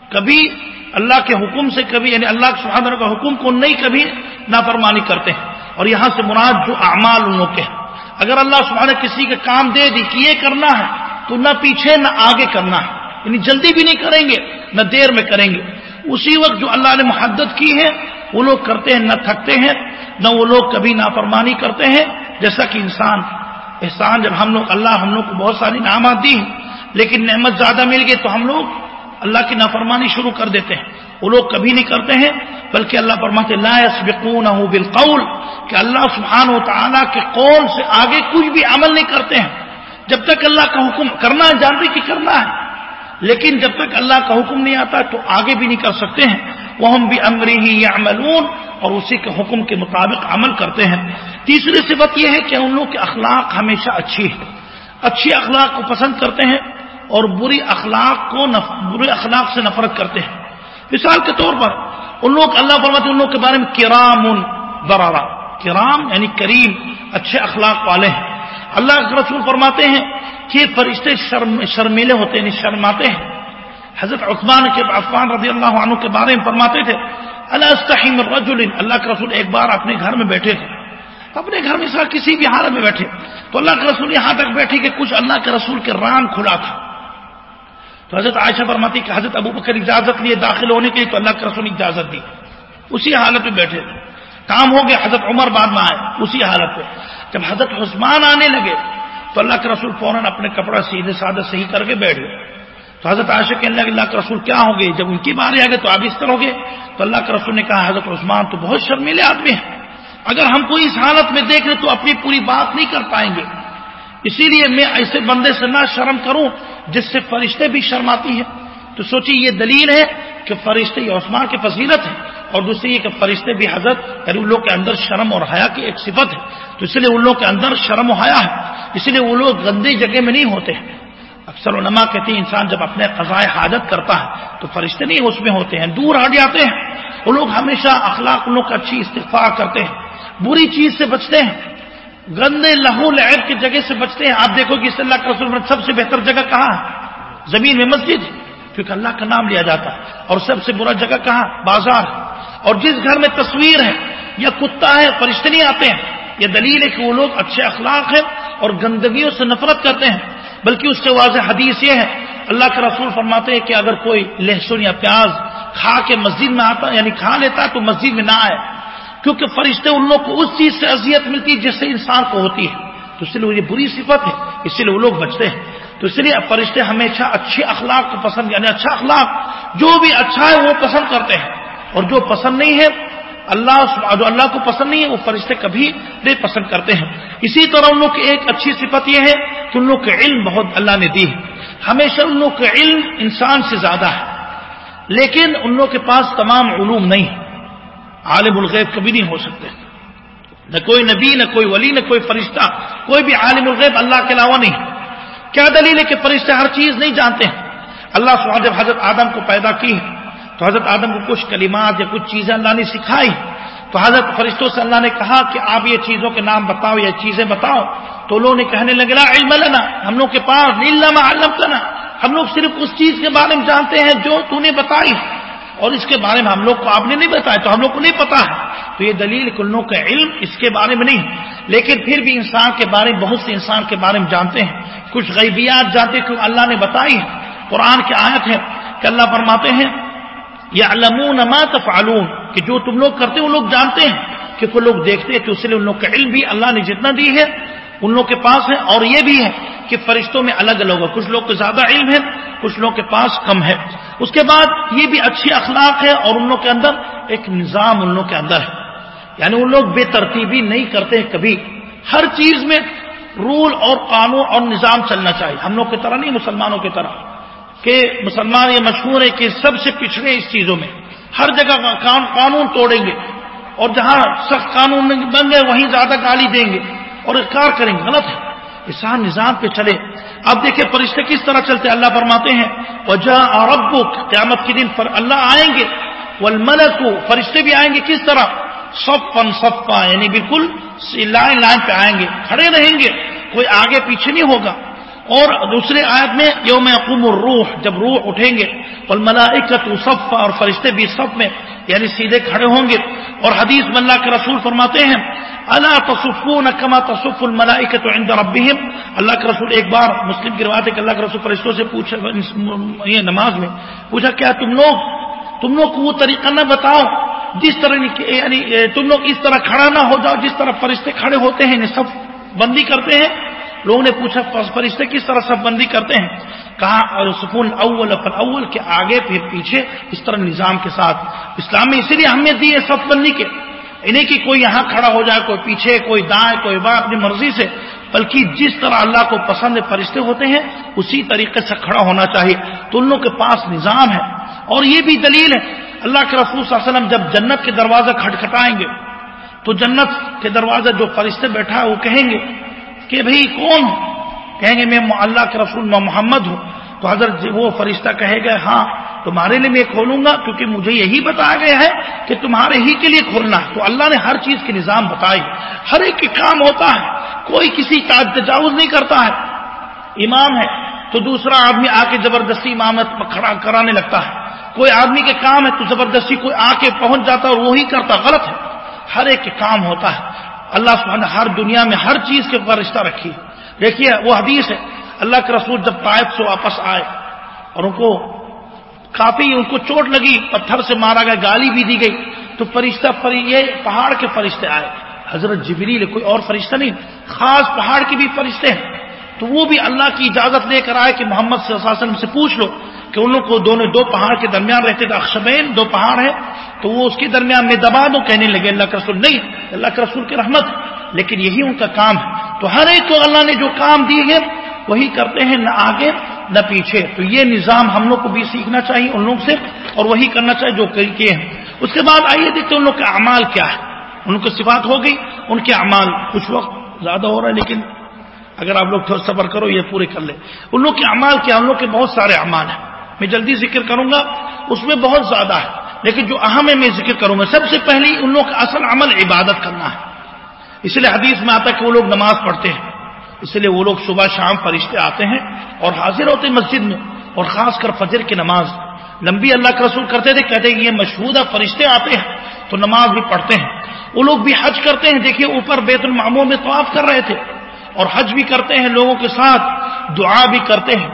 کبھی اللہ کے حکم سے کبھی یعنی اللہ سبحانہ کا حکم کو نہیں کبھی نافرمانی کرتے ہیں۔ اور یہاں سے مراد جو اعمال ان لوگ کے ہیں۔ اگر اللہ سبحانہ کسی کا کام دے دی کہ یہ کرنا ہے، تو نہ پیچھے نہ آگے کرنا ہے۔ یعنی جلدی بھی نہیں کریں گے، نہ دیر میں کریں گے۔ اسی وقت جو اللہ نے محدت کی ہے، وہ لوگ کرتے ہیں، نہ تھکتے ہیں، نہ وہ لوگ کبھی نافرمانی کرتے ہیں۔ جیسا کہ انسان، احسان، جب ہم لوگ، اللہ ہم لوگ کو بہت ساری نعمات دی لیکن نعمت زیادہ مل گئی تو ہم لوگ اللہ کی نافرمانی شروع کر دیتے ہیں۔ وہ لوگ کبھی نہیں کرتے ہیں، بلکہ اللہ فرماتے لا يسبقون بالقول، کہ اللہ سبحانہ و تعالیٰ کے قول سے آگے کچھ بھی عمل نہیں کرتے ہیں۔ جب تک اللہ کا حکم کرنا ہے، جانتے کہ کرنا ہے۔ لیکن جب تک اللہ کا حکم نہیں آتا تو آگے بھی نہیں کر سکتے ہیں۔ وہ ہم بھی امری ہی یا اور اسی کے حکم کے مطابق عمل کرتے ہیں۔ تیسری صفت یہ ہے کہ ان لوگ کے اخلاق ہمیشہ اچھی ہے۔ اچھی اخلاق کو پسند کرتے ہیں۔ اور بری اخلاق کو نف... برے اخلاق سے نفرت کرتے ہیں۔ مثال کے طور پر، ان لوگ اللہ فرماتے ان لوگ کے بارے میں کرام برارا کرام یعنی کریم، اچھے اخلاق والے ہیں۔ اللہ کے رسول فرماتے ہیں کہ فرشتے شرم، شرمیلے ہوتے ہیں یعنی شرماتے ہیں۔ حضرت عثمان کے عثمان رضی اللہ عنہ کے بارے میں فرماتے تھے اللہ رجل اللہ کے رسول ایک بار اپنے گھر میں بیٹھے تھے۔ اپنے گھر میں سر کسی بھی حالت میں بیٹھے۔ تو اللہ کے رسول یہاں تک بیٹھے کہ کچھ اللہ کے رسول کے ران کھلا تھا۔ تو حضرت عائشہ فرماتی کہ حضرت ابو بکر اجازت لیے داخل ہونے کے لیے تو اللہ کے رسول نے اجازت دی۔ اسی حالت میں بیٹھے۔ تھے کام ہو گیا، حضرت عمر بعد میں آئے۔ اسی حالت پہ جب حضرت عثمان آنے لگے تو اللہ کے رسول فوراً اپنے کپڑا سیدھے سادہ صحیح کر کے بیٹھ گئے تو حضرت عائشہ کہنے لگے، اللہ کے رسول کیا ہو گئے؟ جب ان کی بارے آ گئے تو آپ اس طرح ہو گئے۔ تو اللہ کے رسول نے کہا، حضرت عثمان تو بہت شرمیلے آدمی ہیں۔ اگر ہم کو اس حالت میں دیکھ لیں تو اپنی پوری بات نہیں کر پائیں گے۔ اسی لیے میں ایسے بندے سے نہ شرم کروں جس سے فرشتے بھی شرماتی ہیں۔ تو سوچیے یہ دلیل ہے کہ فرشتے یہ عثمان کی فضیلت ہے اور دوسری یہ کہ فرشتے بھی حضرت یعنی ان لوگ کے اندر شرم اور حیا کی ایک صفت ہے۔ تو اس لیے ان لوگ کے اندر شرم و حیا ہے۔ اس لیے وہ لوگ گندی جگہ میں نہیں ہوتے ہیں۔ اکثر علماء کہتے ہیں انسان جب اپنے قضائے حاجت کرتا ہے تو فرشتے نہیں اس میں ہوتے ہیں، دور ہٹ جاتے ہیں۔ وہ لوگ ہمیشہ اخلاق، ان لوگ کا اچھی استفاع کرتے ہیں، بری چیز سے بچتے ہیں۔ گندے لہو لہر کی جگہ سے بچتے ہیں۔ آپ دیکھو کہ اس اللہ کا رسول سب سے بہتر جگہ کہاں ہے؟ زمین میں مسجد۔ کیونکہ اللہ کا نام لیا جاتا ہے۔ اور سب سے برا جگہ کہاں؟ بازار۔ اور جس گھر میں تصویر ہے، یا کتا ہے، فرشتے نہیں آتے ہیں۔ یہ دلیل ہے کہ وہ لوگ اچھے اخلاق ہیں اور گندگیوں سے نفرت کرتے ہیں۔ بلکہ اس سے واضح حدیث یہ ہے، اللہ کے رسول فرماتے ہیں کہ اگر کوئی لہسن یا پیاز کھا کے مسجد میں آتا یعنی کھا لیتا تو مسجد میں نہ آئے۔ کیونکہ فرشتے ان لوگ کو اس چیز سے اذیت ملتی ہے جس سے انسان کو ہوتی ہے۔ تو اس لیے یہ بری صفت ہے، اس لیے وہ لوگ بچتے ہیں۔ تو اس لیے فرشتے ہمیشہ اچھے اخلاق کو پسند یعنی اچھا اخلاق، جو بھی اچھا ہے وہ پسند کرتے ہیں۔ اور جو پسند نہیں ہے، اللہ جو اللہ کو پسند نہیں ہے، وہ فرشتے کبھی نہیں پسند کرتے ہیں۔ اسی طرح ان لوگ کی ایک اچھی صفت یہ ہے کہ ان لوگ کے علم بہت اللہ نے دی ہے۔ ہمیشہ ان لوگ کا علم انسان سے زیادہ ہے، لیکن ان لوگ کے پاس تمام علوم نہیں۔ ہے عالم الغیب کبھی نہیں ہو سکتے۔ نہ کوئی نبی، نہ کوئی ولی، نہ کوئی فرشتہ، کوئی بھی عالم الغیب اللہ کے علاوہ نہیں۔ کیا دلیل ہے کہ فرشتے ہر چیز نہیں جانتے؟ ہیں اللہ جب حضرت آدم کو پیدا کی، تو حضرت آدم کو کچھ کلمات یا کچھ چیزیں اللہ نے سکھائی۔ تو حضرت فرشتوں سے اللہ نے کہا کہ آپ یہ چیزوں کے نام بتاؤ یا چیزیں بتاؤ۔ تو لوگوں نے کہنے لگے، لا علم لنا، ہم لوگ کے پاس نیلما علم ہم لوگ صرف اس چیز کے بارے میں جانتے ہیں جو تو نے بتائی۔ اور اس کے بارے میں ہم لوگ کو آپ نے نہیں بتایا تو ہم لوگ کو نہیں پتا ہے۔ تو یہ دلیل کلوں کا علم اس کے بارے میں نہیں۔ لیکن پھر بھی انسان کے بارے میں بہت سے انسان کے بارے میں جانتے ہیں۔ کچھ غیبیات جانتے کیوں اللہ نے بتائی ہے۔ قرآن کی آیت ہے کہ اللہ فرماتے ہیں یا علمون ما تفعلون کہ جو تم لوگ کرتے وہ لوگ جانتے ہیں۔ کہ کوئی لوگ دیکھتے ہیں تو اس لیے ان لوگ کا علم بھی اللہ نے جتنا دی ہے۔ ان لوگ کے پاس ہے اور یہ بھی ہے کہ فرشتوں میں الگ الگ ہو کچھ لوگ کو زیادہ علم ہے کچھ لوگ کے پاس کم ہے اس کے بعد یہ بھی اچھی اخلاق ہے اور ان لوگ کے اندر ایک نظام ان لوگ کے اندر ہے۔ یعنی ان لوگ بے ترتیبی نہیں کرتے کبھی۔ ہر چیز میں رول اور قانون اور نظام چلنا چاہیے۔ ہم لوگ کی طرح نہیں، مسلمانوں کی طرح۔ کہ مسلمان یہ مشہور ہے کہ سب سے پچھڑے اس چیزوں میں۔ ہر جگہ قانون توڑیں گے اور جہاں سخت قانون بن گئے، وہیں زیادہ گالی دیں گے۔ اور اقرار کریں گے۔ غلط ہے۔ انسان نظام پہ چلے۔ اب دیکھیں فرشتے کس طرح چلتے اللہ فرماتے ہیں وجہ اور ابو قیامت کے دن پر اللہ آئیں گے۔ والملک فرشتے بھی آئیں گے۔ کس طرح؟ سب فن سب یعنی بالکل لائن لائن پہ آئیں گے۔ کھڑے رہیں گے۔ کوئی آگے پیچھے نہیں ہوگا۔ اور دوسرے آیت میں، یوم یقوم الروح، جب روح اٹھیں گے۔ اور ملائکت صف اور فرشتے بھی صف میں۔ یعنی سیدھے کھڑے ہوں گے اور حدیث اللہ کے رسول فرماتے ہیں اللہ تصفون کما تصف الملائکت عند ربهم اللہ کے رسول ایک بار مسلم کی روایت ہے کہ اللہ کے رسول فرشتوں سے پوچھا یہ نماز میں پوچھا، کیا تم لوگ تم لوگ کو وہ طریقہ نہ بتاؤ جس طرح یعنی تم لوگ اس طرح کھڑا نہ ہو جاؤ جس طرح فرشتے کھڑے ہوتے ہیں یعنی سب بندی کرتے ہیں؟ لوگوں نے پوچھا، فرشتے کس طرح سب بندی کرتے ہیں؟ کہا اور سکون اول اول کے آگے پھر پیچھے اس طرح نظام کے ساتھ اسلام میں اسی لیے اہمیت دی ہے سب بندی کے۔ انہیں کہ کوئی یہاں کھڑا ہو جائے، کوئی پیچھے، کوئی دائیں، کوئی بار اپنی مرضی سے، بلکہ جس طرح اللہ کو پسند فرشتے ہوتے ہیں، اسی طریقے سے کھڑا ہونا چاہیے۔ تو ان لوگوں کے پاس نظام ہے۔ اور یہ بھی دلیل ہے۔ اللہ کے رسول صلی اللہ علیہ وسلم جب جنت کے دروازہ کھٹکھٹائیں گے، تو جنت کے دروازہ جو فرشتے بیٹھا ہے، وہ کہیں گے کہ بھئی کون کہیں گے، میں اللہ کے رسول میں محمد ہوں. تو حضرت جی- وہ فرشتہ کہے گا ہاں تمہارے لیے میں کھولوں گا کیونکہ مجھے یہی بتایا گیا ہے کہ تمہارے ہی کے لیے کھولنا ہے. تو اللہ نے ہر چیز کے نظام بتائی۔ ہر ایک کے کام ہوتا ہے، کوئی کسی کا تجاوز نہیں کرتا ہے۔ امام ہے، تو دوسرا آدمی آ کے زبردستی امامت کھڑا کرانے لگتا ہے۔ کوئی آدمی کے کام ہے تو زبردستی کوئی آ کے پہنچ جاتا ہے اور وہی کرتا، غلط ہے۔ ہر ایک کے کام ہوتا ہے۔ اللہ سبحانہ ہر دنیا میں ہر چیز کے اوپر رشتہ رکھی دیکھیے، وہ حدیث ہے۔ اللہ کے رسول جب طائف سے واپس آئے اور ان کو کافی ان کو چوٹ لگی، پتھر سے مارا گیا، گالی بھی دی گئی، تو فرشتہ پر یہ پہاڑ کے فرشتے آئے۔ حضرت جبریل کوئی اور فرشتہ نہیں، خاص پہاڑ کے بھی فرشتے ہیں۔ تو وہ بھی اللہ کی اجازت لے کر آئے کہ محمد صلی اللہ علیہ وسلم سے پوچھ لو کہ ان لوگ کو دونوں دو پہاڑ کے درمیان رہتے تھے، اخشبین دو پہاڑ ہیں، تو وہ اس کے درمیان میں دبا دو، کہنے لگے، اللہ کے رسول نہیں، اللہ کے رسول کی رحمت۔ لیکن یہی ان کا کام ہے۔ تو ہر ایک کو اللہ نے جو کام دی ہے وہی کرتے ہیں، نہ آگے نہ پیچھے۔ تو یہ نظام ہم لوگ کو بھی سیکھنا چاہیے ان لوگ سے، اور وہی کرنا چاہیے جو کیے ہیں۔ اس کے بعد آئیے دیکھتے ان لوگ کا اعمال کیا ہے ان کی صفات ہو گئی، ان کے اعمال کچھ وقت زیادہ ہو رہا ہے، لیکن اگر آپ لوگ تھوڑا صبر کرو، یہ پورے کر لیں۔ ان لوگ کے اعمال کیا ان لوگ کے بہت سارے اعمال ہیں۔ میں جلدی ذکر کروں گا، اس میں بہت زیادہ ہے۔ لیکن جو اہم ہے، میں ذکر کروں گا۔ سب سے پہلے ان لوگ کا اصل عمل عبادت کرنا ہے۔ اس لیے حدیث میں آتا ہے کہ وہ لوگ نماز پڑھتے ہیں۔ اس لیے وہ لوگ صبح شام فرشتے آتے ہیں اور حاضر ہوتے ہیں مسجد میں اور خاص کر فجر کی نماز۔ لمبی اللہ کے رسول کرتے تھے، کہتے ہیں یہ مشہور فرشتے آتے ہیں تو نماز بھی پڑھتے ہیں۔ وہ لوگ بھی حج کرتے ہیں۔ دیکھیے اوپر بیت الماموں میں طواف کر رہے تھے اور حج بھی کرتے ہیں لوگوں کے ساتھ، دعا بھی کرتے ہیں۔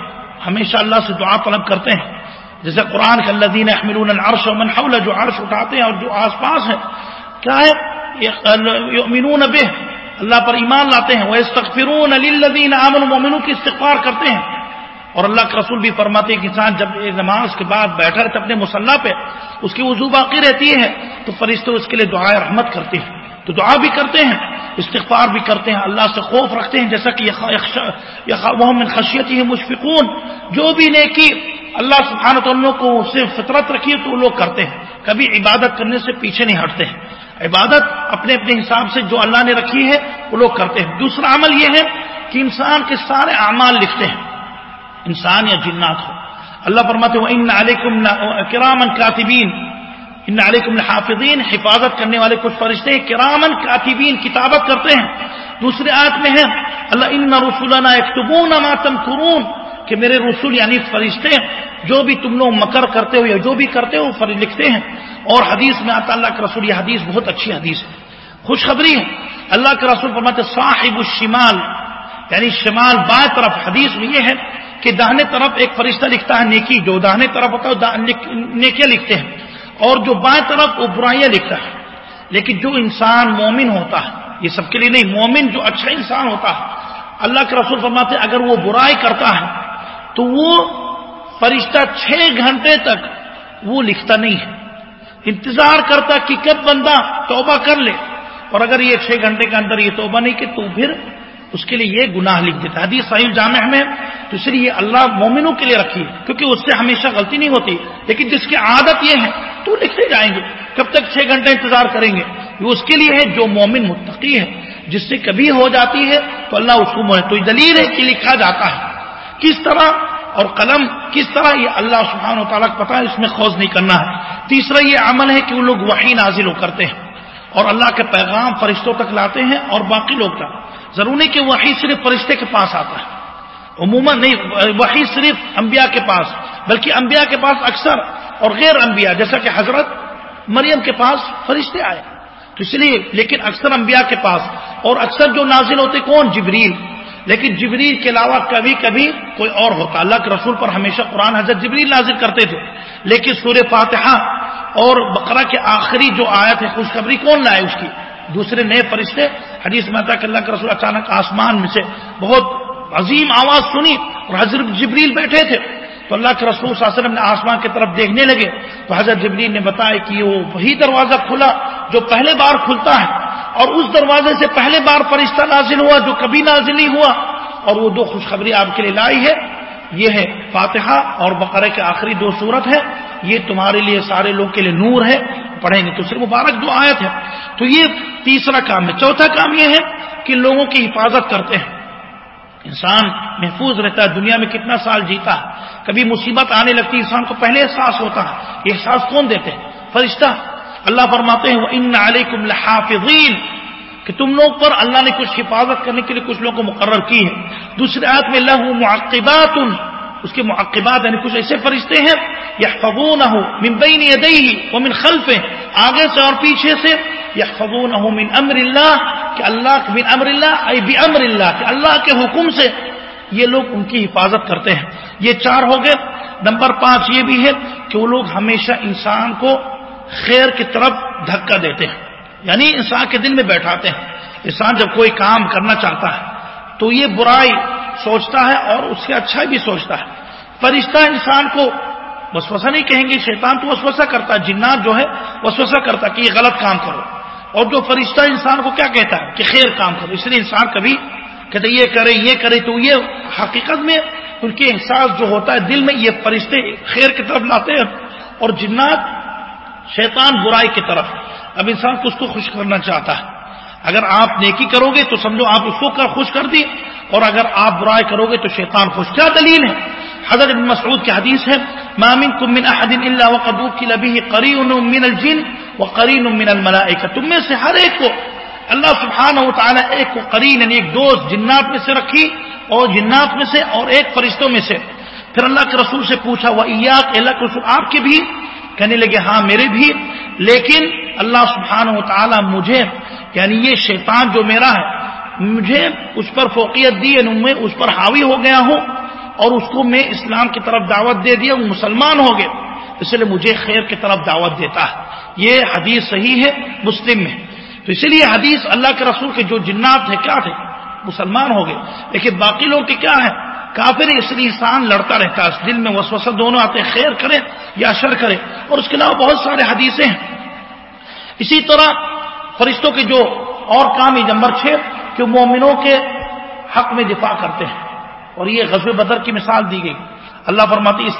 ہمیشہ اللہ سے دعا طلب کرتے ہیں۔ جیسے قرآن کے اللہ دین احمل العرش و منحول جو عرش اٹھاتے ہیں اور جو آس پاس ہے کیا ہے؟ یؤمنون به. اللہ پر ایمان لاتے ہیں. وہ استغفرون للذین آمنوا، مومنوں کی استغفار کرتے ہیں. اور اللہ کے رسول بھی فرماتے ہیں کہ انسان جب نماز کے بعد بیٹھا رہتا اپنے مسلح پہ، اس کی وضو باقی رہتی ہے، تو فرشتے اس کے لیے دعائیں رحمت کرتے ہیں. تو دعا بھی کرتے ہیں، استغفار بھی کرتے ہیں، اللہ سے خوف رکھتے ہیں، جیسا کہ محمد خشیت ہی مشفقون. جو بھی نیکی اللہ سبحانہ تعالیٰ کو سے فطرت رکھی تو وہ لوگ کرتے ہیں. کبھی عبادت کرنے سے پیچھے نہیں ہٹتے ہیں. عبادت اپنے اپنے حساب سے جو اللہ نے رکھی ہے، وہ لوگ کرتے ہیں۔ دوسرا عمل یہ ہے کہ انسان کے سارے اعمال لکھتے ہیں۔ انسان یا جنات ہو اللہ فرماتے ہیں ان علیکم کرامن کاتبین ان علیکم الحافظین حفاظت کرنے والے کچھ فرشتے ہیں کرامن کاتبین، کتابت کرتے ہیں۔ دوسرے آیت میں ہے، اللہ ان رسولنا یکتبون ما تمکرون کہ میرے رسول یعنی فرشتے جو بھی تم لوگ مکر کرتے ہو یا جو بھی کرتے ہو فرش لکھتے ہیں۔ اور حدیث میں آتا اللہ کے رسول، یہ حدیث بہت اچھی حدیث ہے۔ خوشخبری ہے۔ اللہ کے رسول فرماتے صاحب الشمال یعنی شمال بائیں طرف۔ حدیث میں یہ ہے کہ داہنے طرف ایک فرشتہ لکھتا ہے، نیکی، جو داہنے طرف ہوتا ہے نیکیاں لکھتے ہیں۔ اور جو بائیں طرف، وہ برائیاں لکھتا ہے۔ لیکن جو انسان مومن ہوتا ہے، یہ سب کے لیے نہیں، مومن جو اچھا انسان ہوتا ہے، اللہ کے رسول فرماتے اگر وہ برائی کرتا ہے تو وہ فرشتہ چھ گھنٹے تک وہ لکھتا نہیں ہے۔ انتظار کرتا کہ کب بندہ توبہ کر لے۔ اور اگر یہ چھ گھنٹے کے اندر یہ توبہ نہیں کہ تو پھر اس کے لیے یہ گناہ لکھ دیتا حدیث صحیح جامع میں تو اس لیے اللہ مومنوں کے لیے رکھی کیونکہ اس سے ہمیشہ غلطی نہیں ہوتی۔ لیکن جس کی عادت یہ ہے، تو لکھتے جائیں گے۔ کب تک چھ گھنٹے انتظار کریں گے؟ یہ اس کے لیے ہے جو مومن متقی ہے۔ جس سے کبھی ہو جاتی ہے تو اللہ اس کو تو دلیل ہے کہ لکھا جاتا ہے۔ کس طرح اور قلم کس طرح یہ اللہ سبحانہ و تعالیٰ کو پتا ہے اس میں خوض نہیں کرنا ہے۔ تیسرا یہ عمل ہے کہ وہ لوگ وہی نازل ہو کرتے ہیں اور اللہ کے پیغام فرشتوں تک لاتے ہیں اور باقی لوگ تک۔ ضروری کہ وہی صرف فرشتے کے پاس آتا ہے۔ عموماً نہیں وہی صرف انبیاء کے پاس، بلکہ انبیاء کے پاس اکثر اور غیر انبیاء، جیسا کہ حضرت مریم کے پاس فرشتے آئے۔ تو اس لیے، لیکن اکثر انبیاء کے پاس اور اکثر جو نازل ہوتے کون؟ جبریل۔ لیکن جبریل کے علاوہ کبھی کبھی کوئی اور ہوتا۔ اللہ کے رسول پر ہمیشہ قرآن حضرت جبریل نازل کرتے تھے۔ لیکن سورہ فاتحہ اور بقرہ کے آخری جو آیت ہے خوشخبری کون لائے اس کی؟ دوسرے نئے فرشتے۔ حدیث مہتا کہ اللہ کے رسول اچانک آسمان میں سے بہت عظیم آواز سنی اور حضرت جبریل بیٹھے تھے۔ تو اللہ کے رسول صلی اللہ علیہ وسلم نے آسمان کی طرف دیکھنے لگے تو حضرت جبریل نے بتایا کہ وہ وہی دروازہ کھلا جو پہلے بار کھلتا ہے اور اس دروازے سے پہلے بار فرشتہ نازل ہوا جو کبھی نازل نہیں ہوا اور وہ دو خوشخبری آپ کے لیے لائی ہے۔ یہ ہے فاتحہ اور بقرے کے آخری دو صورت ہے۔ یہ تمہارے لیے سارے لوگ کے لیے نور ہے۔ پڑھیں گے تو صرف مبارک دو آیت ہے۔ تو یہ تیسرا کام ہے۔ چوتھا کام یہ ہے کہ لوگوں کی حفاظت کرتے ہیں۔ انسان محفوظ رہتا ہے، دنیا میں کتنا سال جیتا ہے۔ کبھی مصیبت آنے لگتی ہے، انسان کو پہلے احساس ہوتا ہے۔ یہ احساس کون دیتے ہیں؟ فرشتہ۔ اللہ فرماتے ہیں وہ ان علیکم لحافظین کہ تم لوگ پر اللہ نے کچھ حفاظت کرنے کے لیے کچھ لوگوں کو مقرر کی ہے۔ دوسرے آیت میں لہو معقبات اس کے معقبات یعنی کچھ ایسے فرشتے ہیں یا فبون ہو ممبئی ادئی وہ من خلف آگے سے اور پیچھے سے یا فبون ہو من امر اللہ، کہ اللہ من امر اللہ اے بھی امر اللہ، کہ اللہ کے حکم سے یہ لوگ ان کی حفاظت کرتے ہیں۔ یہ چار ہو گئے۔ نمبر پانچ یہ بھی ہے کہ وہ لوگ ہمیشہ انسان کو خیر کی طرف دھکا دیتے ہیں۔ یعنی انسان کے دل میں بیٹھاتے ہیں۔ انسان جب کوئی کام کرنا چاہتا ہے تو یہ برائی سوچتا ہے اور اس سے اچھا بھی سوچتا ہے۔ فرشتہ انسان کو وسوسہ نہیں کہیں گے، شیطان تو وسوسہ کرتا ہے، جنات جو ہے وسوسہ کرتا ہے کہ یہ غلط کام کرو۔ اور جو فرشتہ انسان کو کیا کہتا ہے؟ کہ خیر کام کرو۔ اس لیے انسان کبھی کہتے یہ کرے یہ کرے تو یہ حقیقت میں ان کے احساس جو ہوتا ہے دل میں، یہ فرشتے خیر کی طرف لاتے ہیں اور جنات شیطان برائی کی طرف۔ اب انسان کو اس کو خوش کرنا چاہتا ہے۔ اگر آپ نیکی کرو گے تو سمجھو آپ اس کو خوش کر دی اور اگر آپ برائی کرو گے تو شیطان خوش کیا دلیل ہے؟ حضرت ابن مسعود کی حدیث ہے مامن کم من احد اللہ وقدو کی لبی قرین من الجن و قرین من الملائکہ. تم میں سے ہر ایک کو اللہ سبحانہ و تعالی ایک کو قرین یعنی ایک دوست جنات میں سے رکھی اور جنات میں سے اور ایک فرشتوں میں سے۔ پھر اللہ کے رسول سے پوچھا وہ اللہ کے رسول، آپ کے بھی؟ کہنے لگے ہاں میرے بھی۔ لیکن اللہ سبحانہ و تعالی مجھے یعنی یہ شیطان جو میرا ہے، مجھے اس پر فوقیت دی یعنی میں اس پر حاوی ہو گیا ہوں اور اس کو میں اسلام کی طرف دعوت دے دیا، وہ مسلمان ہو گئے۔ اس لیے مجھے خیر کی طرف دعوت دیتا ہے۔ یہ حدیث صحیح ہے مسلم میں۔ تو اسی لیے حدیث اللہ کے رسول کے جو جنات تھے کیا تھے؟ مسلمان ہو گئے۔ لیکن باقی لوگ کے کیا ہے کافر اس لیے انسان لڑتا رہتا ہے۔ دل میں وسوسہ دونوں آتے خیر کرے یا شر کرے۔ اور اس کے علاوہ بہت سارے حدیثیں ہیں۔ اسی طرح فرشتوں کے جو اور کام ہی نمبر چھ کہ مومنوں کے حق میں دفاع کرتے ہیں۔ اور یہ غزب بدر کی مثال دی گئی۔ اللہ فرماتی اس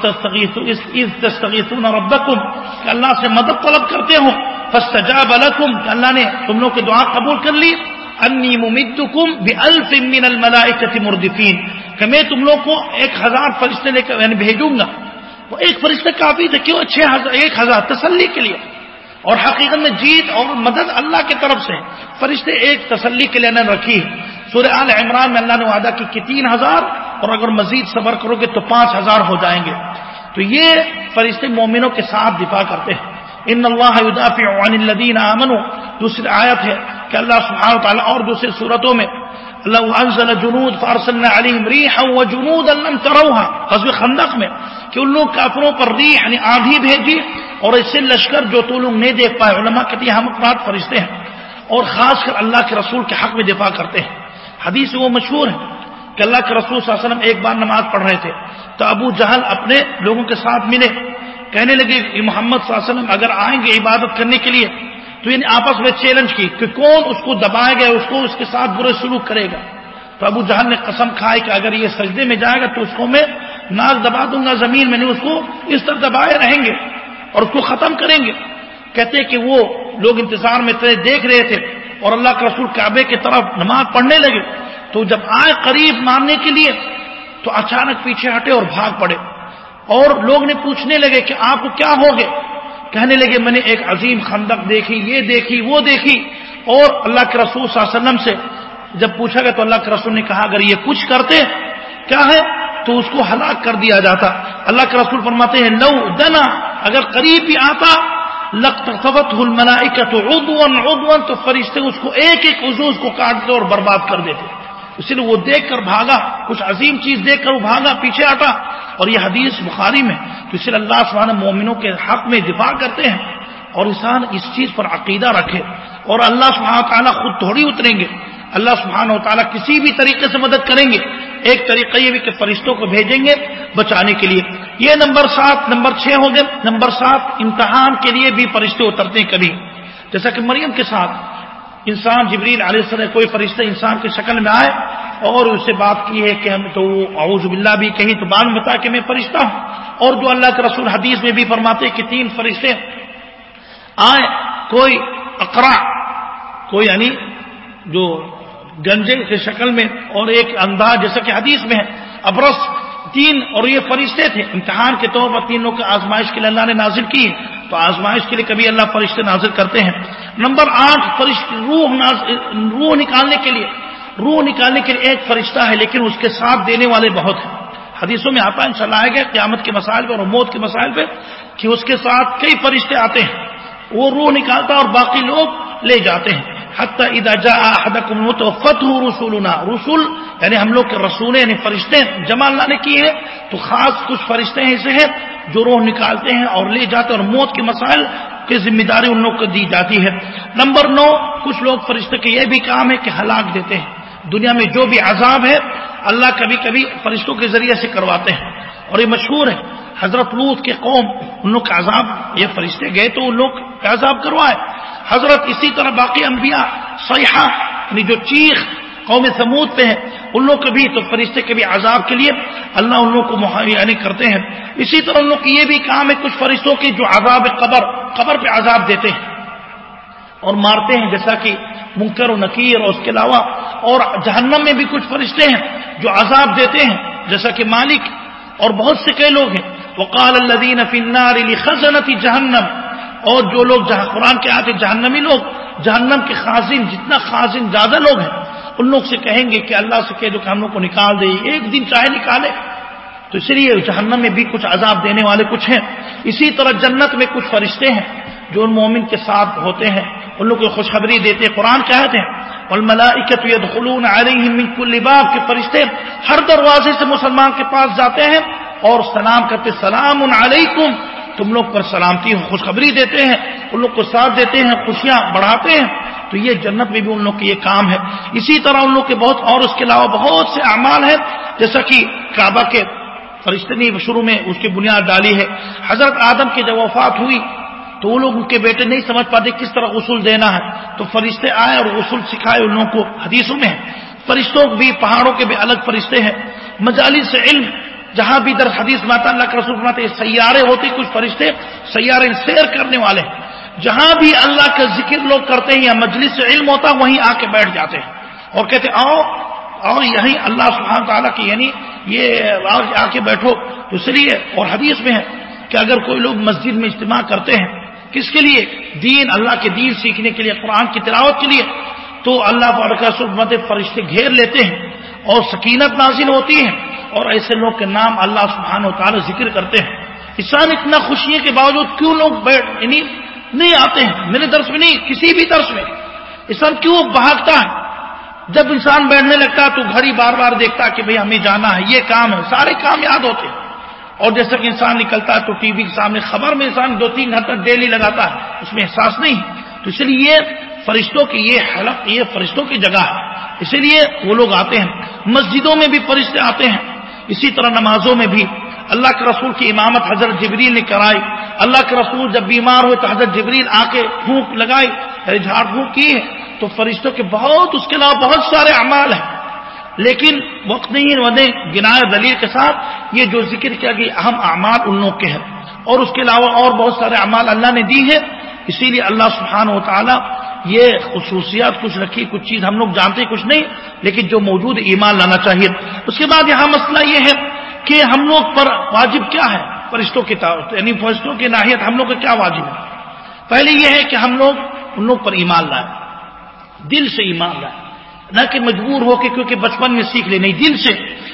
ربکم، کہ اللہ سے مدد طلب کرتے ہوں۔ فاستجاب لکم، کہ اللہ نے تم لوگ کی دعا قبول کر لی۔ انی ممدکم بالف من الملائکۃ مردفین، کہ میں تم لوگ کو ایک ہزار فرشتے لے کر یعنی بھیجوں گا۔ وہ ایک فرشتے کافی تھے، کیوں؟ چھ ہزار، ایک ہزار تسلی کے لیے۔ اور حقیقت میں جیت اور مدد اللہ کی طرف سے فرشتے ایک تسلی کے لیے رکھی سورہ آل عمران میں اللہ نے وعدہ کی کہ تین ہزار اور اگر مزید صبر کرو گے تو پانچ ہزار ہو جائیں گے۔ تو یہ فرشتے مومنوں کے ساتھ دفاع کرتے ہیں۔ ان اللہ عن الذین آمنوا۔ دوسری آیت ہے کہ اللہ سبحانہ و تعالیٰ اور دوسری صورتوں میں اللہ انزل جنود فارسلنا علیہم ریحا وجنودا لم تروها غزوہ خندق میں کہ ان لوگ کافروں پر ریح یعنی آندھی بھیجی۔ اور ایسے لشکر جو تو لوگ نہیں دیکھ پائے، علماء کہتے ہیں ہم اقرات فرشتے ہیں اور خاص کر اللہ کے رسول کے حق میں دفاع کرتے ہیں۔ حدیث وہ مشہور ہے کہ اللہ کے رسول صلی اللہ علیہ وسلم ایک بار نماز پڑھ رہے تھے تو ابو جہل اپنے لوگوں کے ساتھ ملے۔ کہنے لگے کہ محمد صلی اللہ علیہ وسلم اگر آئیں گے عبادت کرنے کے لیے تو یعنی آپس میں چیلنج کی کہ کون اس کو دبائے گا، اس کو اس کے ساتھ برے سلوک کرے گا۔ تو ابو جہل نے قسم کھائی کہ اگر یہ سجدے میں جائے گا تو اس کو میں ناز دبا دوں گا، زمین میں نہیں، اس کو اس طرح دبائے رہیں گے۔ اور اس کو ختم کریں گے۔ کہتے کہ وہ لوگ انتظار میں دیکھ رہے تھے اور اللہ کے رسول کعبے کی طرف نماز پڑھنے لگے۔ تو جب آئے قریب ماننے کے لیے، تو اچانک پیچھے ہٹے اور بھاگ پڑے۔ اور لوگ نے پوچھنے لگے کہ آپ کو کیا ہو گئے کہنے لگے، میں نے ایک عظیم خندق دیکھی، یہ دیکھی، وہ دیکھی۔ اور اللہ کے رسول صلی اللہ علیہ وسلم سے جب پوچھا گیا تو اللہ کے رسول نے کہا، اگر یہ کچھ کرتے، کیا ہے؟ تو اس کو ہلاک کر دیا جاتا۔ اللہ کے رسول فرماتے ہیں، لو دنا، اگر قریب بھی آتا لقت الملائکہ تو ادون تو فرشتے اس کو ایک ایک عزو کو کاٹتے اور برباد کر دیتے۔ اسی لیے وہ دیکھ کر بھاگا، کچھ عظیم چیز دیکھ کر وہ بھاگا، پیچھے آتا اور یہ حدیث بخاری میں، تو اس لیے اللہ سبحانہ مومنوں کے حق میں دفاع کرتے ہیں۔ اور انسان اس چیز پر عقیدہ رکھے۔ اور اللہ سبحانہ تعالیٰ خود تھوڑی اتریں گے۔ اللہ سبحانہ و تعالیٰ کسی بھی طریقے سے مدد کریں گے۔ ایک طریقہ یہ بھی کہ فرشتوں کو بھیجیں گے بچانے کے لیے۔ یہ نمبر سات، نمبر چھ ہو گئے۔ نمبر سات، امتحان کے لیے بھی فرشتے اترتے ہیں کبھی۔ جیسا کہ مریم کے ساتھ انسان جبریل علیہ السلام کوئی فرشتہ انسان کی شکل میں آئے اور اس سے بات کی ہے کہ ہم تو اعوذ باللہ بھی کہیں تو بعد میں بتا کہ میں فرشتہ ہوں۔ اور جو اللہ کے رسول حدیث میں بھی فرماتے کہ تین فرشتے آئے، کوئی اقرا، کوئی یعنی جو گنجے کی شکل میں اور ایک انداز جیسا کہ حدیث میں ہے۔ ابرس تین اور یہ فرشتے تھے۔ امتحان کے طور پر تین لوگ آزمائش کے لیے اللہ نے نازل کی۔ تو آزمائش کے لیے کبھی اللہ فرشتے نازل کرتے ہیں۔ نمبر آٹھ، فرشت روح روح نکالنے کے لیے۔ روح نکالنے کے لیے ایک فرشتہ ہے، لیکن اس کے ساتھ دینے والے بہت ہیں۔ حدیثوں میں آتا ہے ان شاء اللہ قیامت کے مسائل پہ اور موت کے مسائل پہ کہ اس کے ساتھ کئی فرشتے آتے ہیں۔ وہ روح نکالتا اور باقی لوگ لے جاتے ہیں۔ رسولنا. رسول یعنی ہم لوگ کے رسول یعنی فرشتے جمع اللہ نے کی ہے تو خاص کچھ فرشتے ہیں ایسے ہیں جو روح نکالتے ہیں اور لے جاتے ہیں اور موت کے مسائل کی ذمہ داری ان لوگ کو دی جاتی ہے۔ نمبر نو، کچھ لوگ فرشتے کے یہ بھی کام ہے کہ ہلاک دیتے ہیں۔ دنیا میں جو بھی عذاب ہے، اللہ کبھی کبھی فرشتوں کے ذریعے سے کرواتے ہیں۔ اور یہ مشہور ہے، حضرت لوت کے قوم، ان لوگ کا عذاب، یہ فرشتے گئے تو ان لوگ کا عذاب کروائے۔ حضرت اسی طرح باقی انبیاء سیاح یعنی جو چیخ قوم سمود پہ ہیں، ان لوگ کے بھی، تو فرشتے کے بھی عذاب کے لیے اللہ ان لوگ کو یعنی کرتے ہیں۔ اسی طرح ان لوگ کی یہ بھی کام ہے، کچھ فرشتوں کی جو عذاب قبر قبر پہ عذاب دیتے ہیں۔ اور مارتے ہیں، جیسا کہ منکر و نکیر، اور اس کے علاوہ اور جہنم میں بھی کچھ فرشتے ہیں جو عذاب دیتے ہیں، جیسا کہ مالک اور بہت سے کئی لوگ ہیں۔ وقال الدین في النار لخزنه جہنم اور جو لوگ جہاں قرآن کے آتے جہنمی لوگ، جہنم کے خاصن جتنا خاصن زیادہ لوگ ہیں، ان لوگ سے کہیں گے کہ اللہ سے کہہ دو کہ ہم لوگ کو نکال دے ایک دن چاہے نکالے۔ تو اس لیے جہنم میں بھی کچھ عذاب دینے والے کچھ ہیں۔ اسی طرح جنت میں کچھ فرشتے ہیں۔ جو ان مومن کے ساتھ ہوتے ہیں، ان لوگ کو خوشخبری دیتے قرآن کہتے ہیں۔ الملائکت يدخلون علیہم من کل باب کے فرشتے ہر دروازے سے مسلمان کے پاس جاتے ہیں اور سلام کرتے سلام علیکم۔ تم لوگ پر سلامتی خوشخبری دیتے ہیں، ان لوگ کو ساتھ دیتے ہیں، خوشیاں بڑھاتے ہیں۔ تو یہ جنت میں بھی ان لوگ کے یہ کام ہے۔ اسی طرح ان لوگ کے بہت اور اس کے علاوہ بہت سے اعمال ہیں، جیسا کہ کعبہ کے فرشتے نے شروع میں اس کی بنیاد ڈالی ہے۔ حضرت آدم کی جب وفات ہوئی تو وہ لوگ ان کے بیٹے نہیں سمجھ پاتے کس طرح غسل دینا ہے۔ تو فرشتے آئے اور غسل سکھائے ان لوگوں کو حدیثوں میں فرشتوں بھی پہاڑوں کے بھی الگ فرشتے ہیں۔ مجالی سے علم، جہاں بھی در حدیث ماتا اللہ کے رسول فرماتے سیارے ہوتے کچھ فرشتے سیارے سیر کرنے والے ہیں۔ جہاں بھی اللہ کا ذکر لوگ کرتے ہیں یا مجلس سے علم ہوتا وہیں آ کے بیٹھ جاتے ہیں۔ اور کہتے آؤ اور یہیں اللہ سبحانہ تعالیٰ کی یعنی یہ آ کے بیٹھو۔ تو اس لیے اور حدیث میں ہے کہ اگر کوئی لوگ مسجد میں اجتماع کرتے ہیں کس کے لیے؟ دین، اللہ کے دین سیکھنے کے لیے، قرآن کی تلاوت کے لیے۔ تو اللہ رسول فرشتے گھیر لیتے ہیں اور سکینت نازل ہوتی ہے اور ایسے لوگ کے نام اللہ سبحانہ و تعالی ذکر کرتے ہیں۔ انسان اتنا خوشی کے باوجود کیوں لوگ بیٹھ یعنی نہیں آتے ہیں۔ میرے درس میں نہیں، کسی بھی درس میں۔ انسان کیوں بھاگتا ہے؟ جب انسان بیٹھنے لگتا ہے تو گھر ہی بار بار دیکھتا کہ بھئی ہمیں جانا ہے، یہ کام ہے، سارے کام یاد ہوتے ہیں۔ اور جیسا کہ انسان نکلتا ہے تو ٹی وی کے سامنے خبر میں انسان دو تین گھنٹہ ڈیلی لگاتا ہے، اس میں احساس نہیں۔ تو اس لیے فرشتوں کی یہ حلق، یہ فرشتوں کی جگہ ہے۔ اسی لیے وہ لوگ آتے ہیں، مسجدوں میں بھی فرشتے آتے ہیں۔ اسی طرح نمازوں میں بھی۔ اللہ کے رسول کی امامت حضرت جبریل نے کرائی۔ اللہ کے رسول جب بیمار ہوئے تو حضرت جبریل آ کے پھونک لگائی یعنی جھاڑ پھونک کی ہے تو فرشتوں کے بہت، اس کے علاوہ بہت سارے اعمال ہیں۔ لیکن وقت ودے گنائے دلیل کے ساتھ یہ جو ذکر کیا کہ اہم اعمال ان لوگ کے ہیں۔ اور اس کے علاوہ اور بہت سارے اعمال اللہ نے دی ہے اسی لیے اللہ سبحانہ و تعالیٰ یہ خصوصیات کچھ رکھی، کچھ چیز ہم لوگ جانتے کچھ نہیں، لیکن جو موجود ایمان لانا چاہیے۔ اس کے بعد یہاں مسئلہ یہ ہے کہ ہم لوگ پر واجب کیا ہے؟ فرشتوں کی یعنی فرشتوں کی ناحیت ہم لوگ کا کیا واجب ہے؟ پہلے یہ ہے کہ ہم لوگ ان لوگ پر ایمان لائیں۔ دل سے ایمان لائیں۔ نہ کہ مجبور ہو کے کیونکہ بچپن میں سیکھ لے، نہیں، دل سے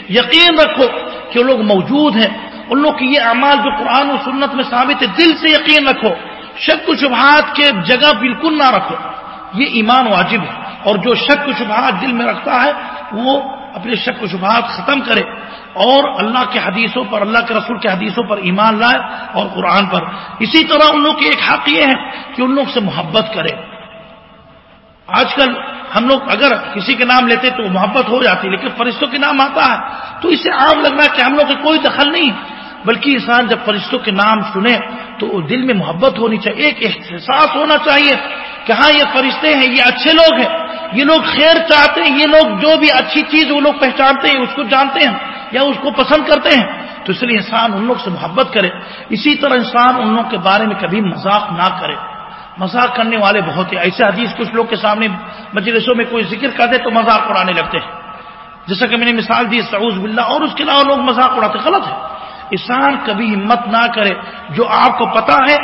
یقین رکھو کہ وہ لوگ موجود ہیں۔ ان لوگ کی یہ اعمال جو قرآن و سنت میں ثابت ہے، دل سے یقین رکھو۔ شک و شبہات کے جگہ بالکل نہ رکھو۔ یہ ایمان واجب ہے۔ اور جو شک و شبہات دل میں رکھتا ہے، وہ اپنے شک و شبہات ختم کرے۔ اور اللہ کے حدیثوں پر، اللہ کے رسول کے حدیثوں پر ایمان لائے اور قرآن پر۔ اسی طرح ان لوگ کی ایک حق یہ ہے کہ ان لوگ سے محبت کرے۔ آج کل ہم لوگ اگر کسی کے نام لیتے تو محبت ہو جاتی، لیکن فرشتوں کے نام آتا ہے۔ تو اسے عام لگ رہا ہے کہ ہم لوگ کا کوئی دخل نہیں۔ بلکہ انسان جب فرشتوں کے نام سنے تو دل میں محبت ہونی چاہیے، ایک احساس ہونا چاہیے کہ ہاں یہ فرشتے ہیں، یہ اچھے لوگ ہیں۔ یہ لوگ خیر چاہتے ہیں، یہ لوگ جو بھی اچھی چیز وہ لوگ پہچانتے ہیں، اس کو جانتے ہیں یا اس کو پسند کرتے ہیں۔ تو اس لیے انسان ان لوگ سے محبت کرے۔ اسی طرح انسان ان لوگ کے بارے میں کبھی مذاق نہ کرے۔ مذاق کرنے والے بہت ہی ایسے حدیث کچھ لوگ کے سامنے مجلسوں میں کوئی ذکر کر دے تو مذاق اڑانے لگتے ہیں۔ جیسا کہ میں نے مثال دی سعوز بلّہ اور اس کے علاوہ لوگ مذاق اڑاتے، غلط ہے انسان کبھی ہمت نہ کرے، جو آپ کو پتا ہے،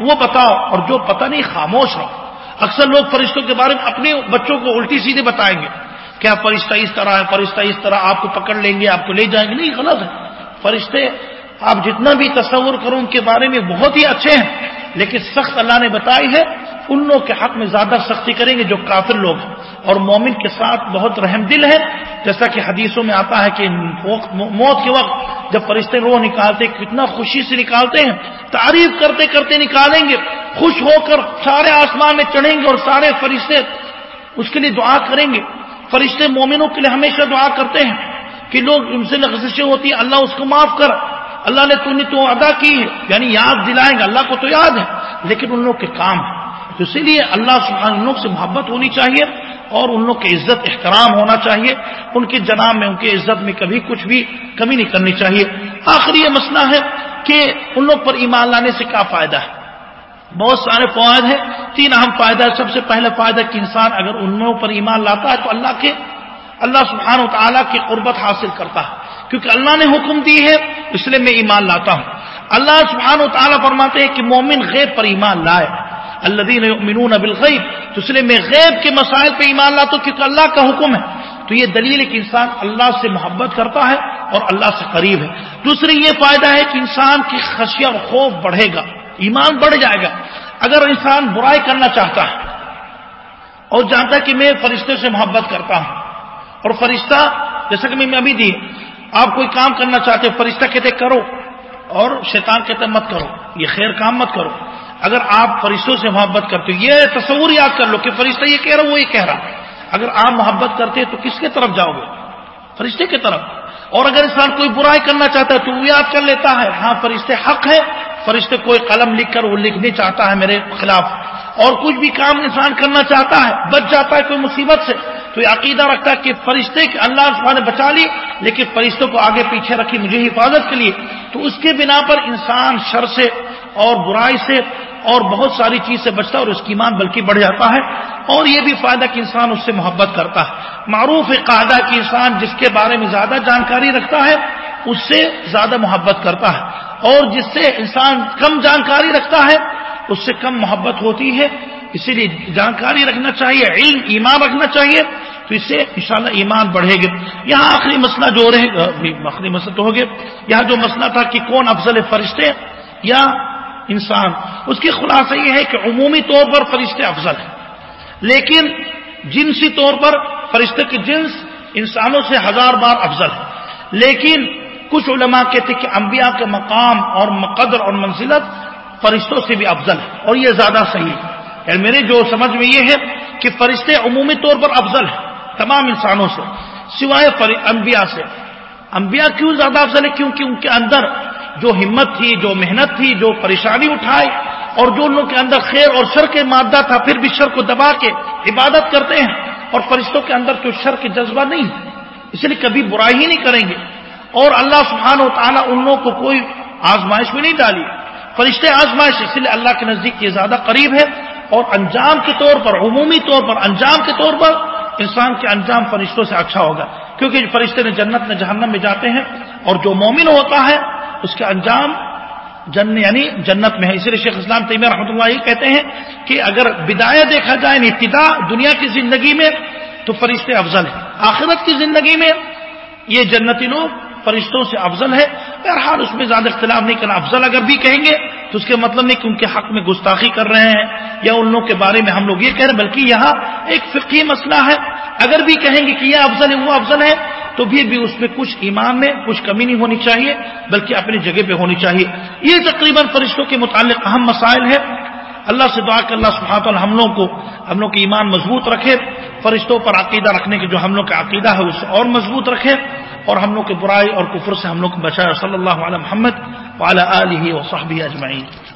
وہ بتاؤ، اور جو پتہ نہیں، خاموش رہو۔ اکثر لوگ فرشتوں کے بارے میں اپنے بچوں کو الٹی سیدھے بتائیں گے۔ کیا فرشتہ اس طرح ہے، فرشتہ اس طرح، آپ کو پکڑ لیں گے، آپ کو لے جائیں گے؟ نہیں، غلط ہے۔ فرشتے، آپ جتنا بھی تصور کرو، ان کے بارے میں بہت ہی اچھے ہیں۔ لیکن سخت اللہ نے بتائی ہے ان لوگ کے حق میں زیادہ سختی کریں گے جو کافر لوگ ہیں۔ اور مومن کے ساتھ بہت رحم دل ہے۔ جیسا کہ حدیثوں میں آتا ہے کہ موت کے وقت جب فرشتے روح نکالتے، کتنا خوشی سے نکالتے ہیں۔ تعریف کرتے کرتے نکالیں گے۔ خوش ہو کر سارے آسمان میں چڑھیں گے اور سارے فرشتے اس کے لیے دعا کریں گے۔ فرشتے مومنوں کے لیے ہمیشہ دعا کرتے ہیں کہ لوگ ان سے لغزشیں ہوتی ہیں، اللہ اس کو معاف کر۔ اللہ نے تو نے تو ادا کی ہے یعنی یاد دلائیں گے، اللہ کو تو یاد ہے۔ لیکن ان لوگ کے کام ہے تو اسی لیے اللہ سبحانہ ان لوگ سے محبت ہونی چاہیے اور ان لوگ کی عزت، احترام ہونا چاہیے۔ ان کے جناب میں، ان کی عزت میں کبھی کچھ بھی کمی نہیں کرنی چاہیے۔ آخری یہ مسئلہ ہے کہ ان لوگ پر ایمان لانے سے کیا فائدہ ہے؟ بہت سارے فوائد ہیں۔ تین اہم فائدہ سب سے پہلا فائدہ کہ انسان اگر ان لوگوں پر ایمان لاتا ہے تو اللہ کے، اللہ سبحانہ و تعالیٰ کی قربت حاصل کرتا ہے۔ کیونکہ اللہ نے حکم دی ہے، اس لیے میں ایمان لاتا ہوں۔ اللہ سبحانہ و تعالیٰ فرماتے ہیں کہ مومن غیب پر ایمان لائے۔ اللہ یؤمنون بالغیب، تو اس لیے میں غیب کے مسائل پہ ایمان لاتا ہوں کیونکہ اللہ کا حکم ہے۔ تو یہ دلیل ہے کہ انسان اللہ سے محبت کرتا ہے اور اللہ سے قریب ہے۔ دوسری یہ فائدہ ہے کہ انسان کی خشیہ اور خوف بڑھے گا، ایمان بڑھ جائے گا۔ اگر انسان برائی کرنا چاہتا ہے اور جانتا ہے کہ میں فرشتے سے محبت کرتا ہوں اور فرشتہ، جیسا کہ میں ابھی دی آپ کوئی کام کرنا چاہتے فرشتہ کہتے کرو، اور شیطان کہتے مت کرو، یہ خیر کام مت کرو۔ اگر آپ فرشتوں سے محبت کرتے ہو، یہ تصور یاد کر لو کہ فرشتہ یہ کہہ رہا، وہ یہ کہہ رہا۔ اگر آپ محبت کرتے تو کس کے طرف جاؤ گے؟ فرشتے کی طرف۔ اور اگر انسان کوئی برائی کرنا چاہتا ہے تو وہ یاد کر لیتا ہے ہاں فرشتے حق ہے فرشتے کوئی قلم لکھ کر وہ لکھنے چاہتا ہے میرے خلاف اور کچھ بھی کام انسان کرنا چاہتا ہے، بچ جاتا ہے کوئی مصیبت سے۔ تو یہ عقیدہ رکھتا ہے کہ فرشتے کہ اللہ نے بچا لی، لیکن فرشتوں کو آگے پیچھے رکھی، مجھے حفاظت کے لیے۔ تو اس کے بنا پر انسان شر سے اور برائی سے اور بہت ساری چیز سے بچتا ہے اور اس کی ایمان بلکہ بڑھ جاتا ہے۔ اور یہ بھی فائدہ کہ انسان اس سے محبت کرتا ہے۔ معروف قاعدہ کہ انسان جس کے بارے میں زیادہ جانکاری رکھتا ہے اس سے زیادہ محبت کرتا ہے اور جس سے انسان کم جانکاری رکھتا ہے، اس سے کم محبت ہوتی ہے۔ اسی لیے جانکاری رکھنا چاہیے، علم، ایمان رکھنا چاہیے۔ تو اس سے انشاءاللہ ایمان بڑھے گا یہاں آخری مسئلہ جو رہے گا آخری مسئلہ تو ہو گیا۔ یہاں جو مسئلہ تھا کہ کون افضل فرشتے یا انسان، اس کی خلاصہ یہ ہے کہ عمومی طور پر فرشتے افضل ہیں۔ لیکن جنسی طور پر فرشتے کی جنس انسانوں سے ہزار بار افضل ہے۔ لیکن کچھ علماء کہتے کہ انبیاء کے مقام اور مقدر اور منزلت فرشتوں سے بھی افضل ہے، اور یہ زیادہ صحیح ہے۔ یعنی میرے جو سمجھ میں یہ ہے کہ فرشتے عمومی طور پر افضل ہیں، تمام انسانوں سے، سوائے انبیاء سے۔ انبیاء کیوں زیادہ افضل ہے کیونکہ ان کے اندر جو ہمت تھی، جو محنت تھی، جو پریشانی اٹھائے اور جو ان کے اندر خیر اور شر کے مادہ تھا، پھر بھی شر کو دبا کے عبادت کرتے ہیں، اور فرشتوں کے اندر کوئی شر کے جذبہ نہیں۔ اس لیے کبھی برائی ہی نہیں کریں گے۔ اور اللہ سبحانہ و تعالیٰ ان لوگوں کو کوئی آزمائش میں نہیں ڈالی۔ فرشتے آزمائش اس لیے اللہ کے نزدیک یہ زیادہ قریب ہے اور انجام کے طور پر، عمومی طور پر، انجام کے طور پر انسان کے انجام فرشتوں سے اچھا ہوگا۔ کیونکہ فرشتے نے جنت میں جہنم میں جاتے ہیں اور جو مومن ہوتا ہے، اس کے انجام جن یعنی جنت میں ہے۔ اسی لیے شیخ اسلام تیمیہ رحمۃ اللہ یہ کہتے ہیں کہ اگر بدایا دیکھا جائے یعنی ابتدا دنیا کی زندگی میں، تو فرشتے افضل ہیں۔ آخرت کی زندگی میں یہ جنتی لوگ فرشتوں سے افضل ہے۔ بہرحال اس میں زیادہ اختلاف نہیں کرنا۔ افضل اگر بھی کہیں گے تو اس کے مطلب نہیں کہ ان کے حق میں گستاخی کر رہے ہیں یا ان لوگوں کے بارے میں ہم لوگ یہ کہہ رہے ہیں، بلکہ یہاں ایک فقی مسئلہ ہے۔ اگر بھی کہیں گے کہ یہ افضل ہے، وہ افضل ہے، تو پھر بھی اس میں کچھ ایمان میں کچھ کمی نہیں ہونی چاہیے، بلکہ اپنی جگہ پہ ہونی چاہیے۔ یہ تقریباً فرشتوں کے متعلق اہم مسائل ہے اللہ سے دعا کہ اللہ سبحانہ ہم لوگوں کو، ہم لوگ کی ایمان مضبوط رکھے۔ فرشتوں پر عقیدہ رکھنے کے جو ہم لوگ کا عقیدہ ہے اسے اور مضبوط رکھے۔ اور ہم لوگ کے برائی اور کفر سے ہم لوگ کو بچائے۔ صلی اللہ علیہ محمد وعلی آلہ و صحبہ اجمعین۔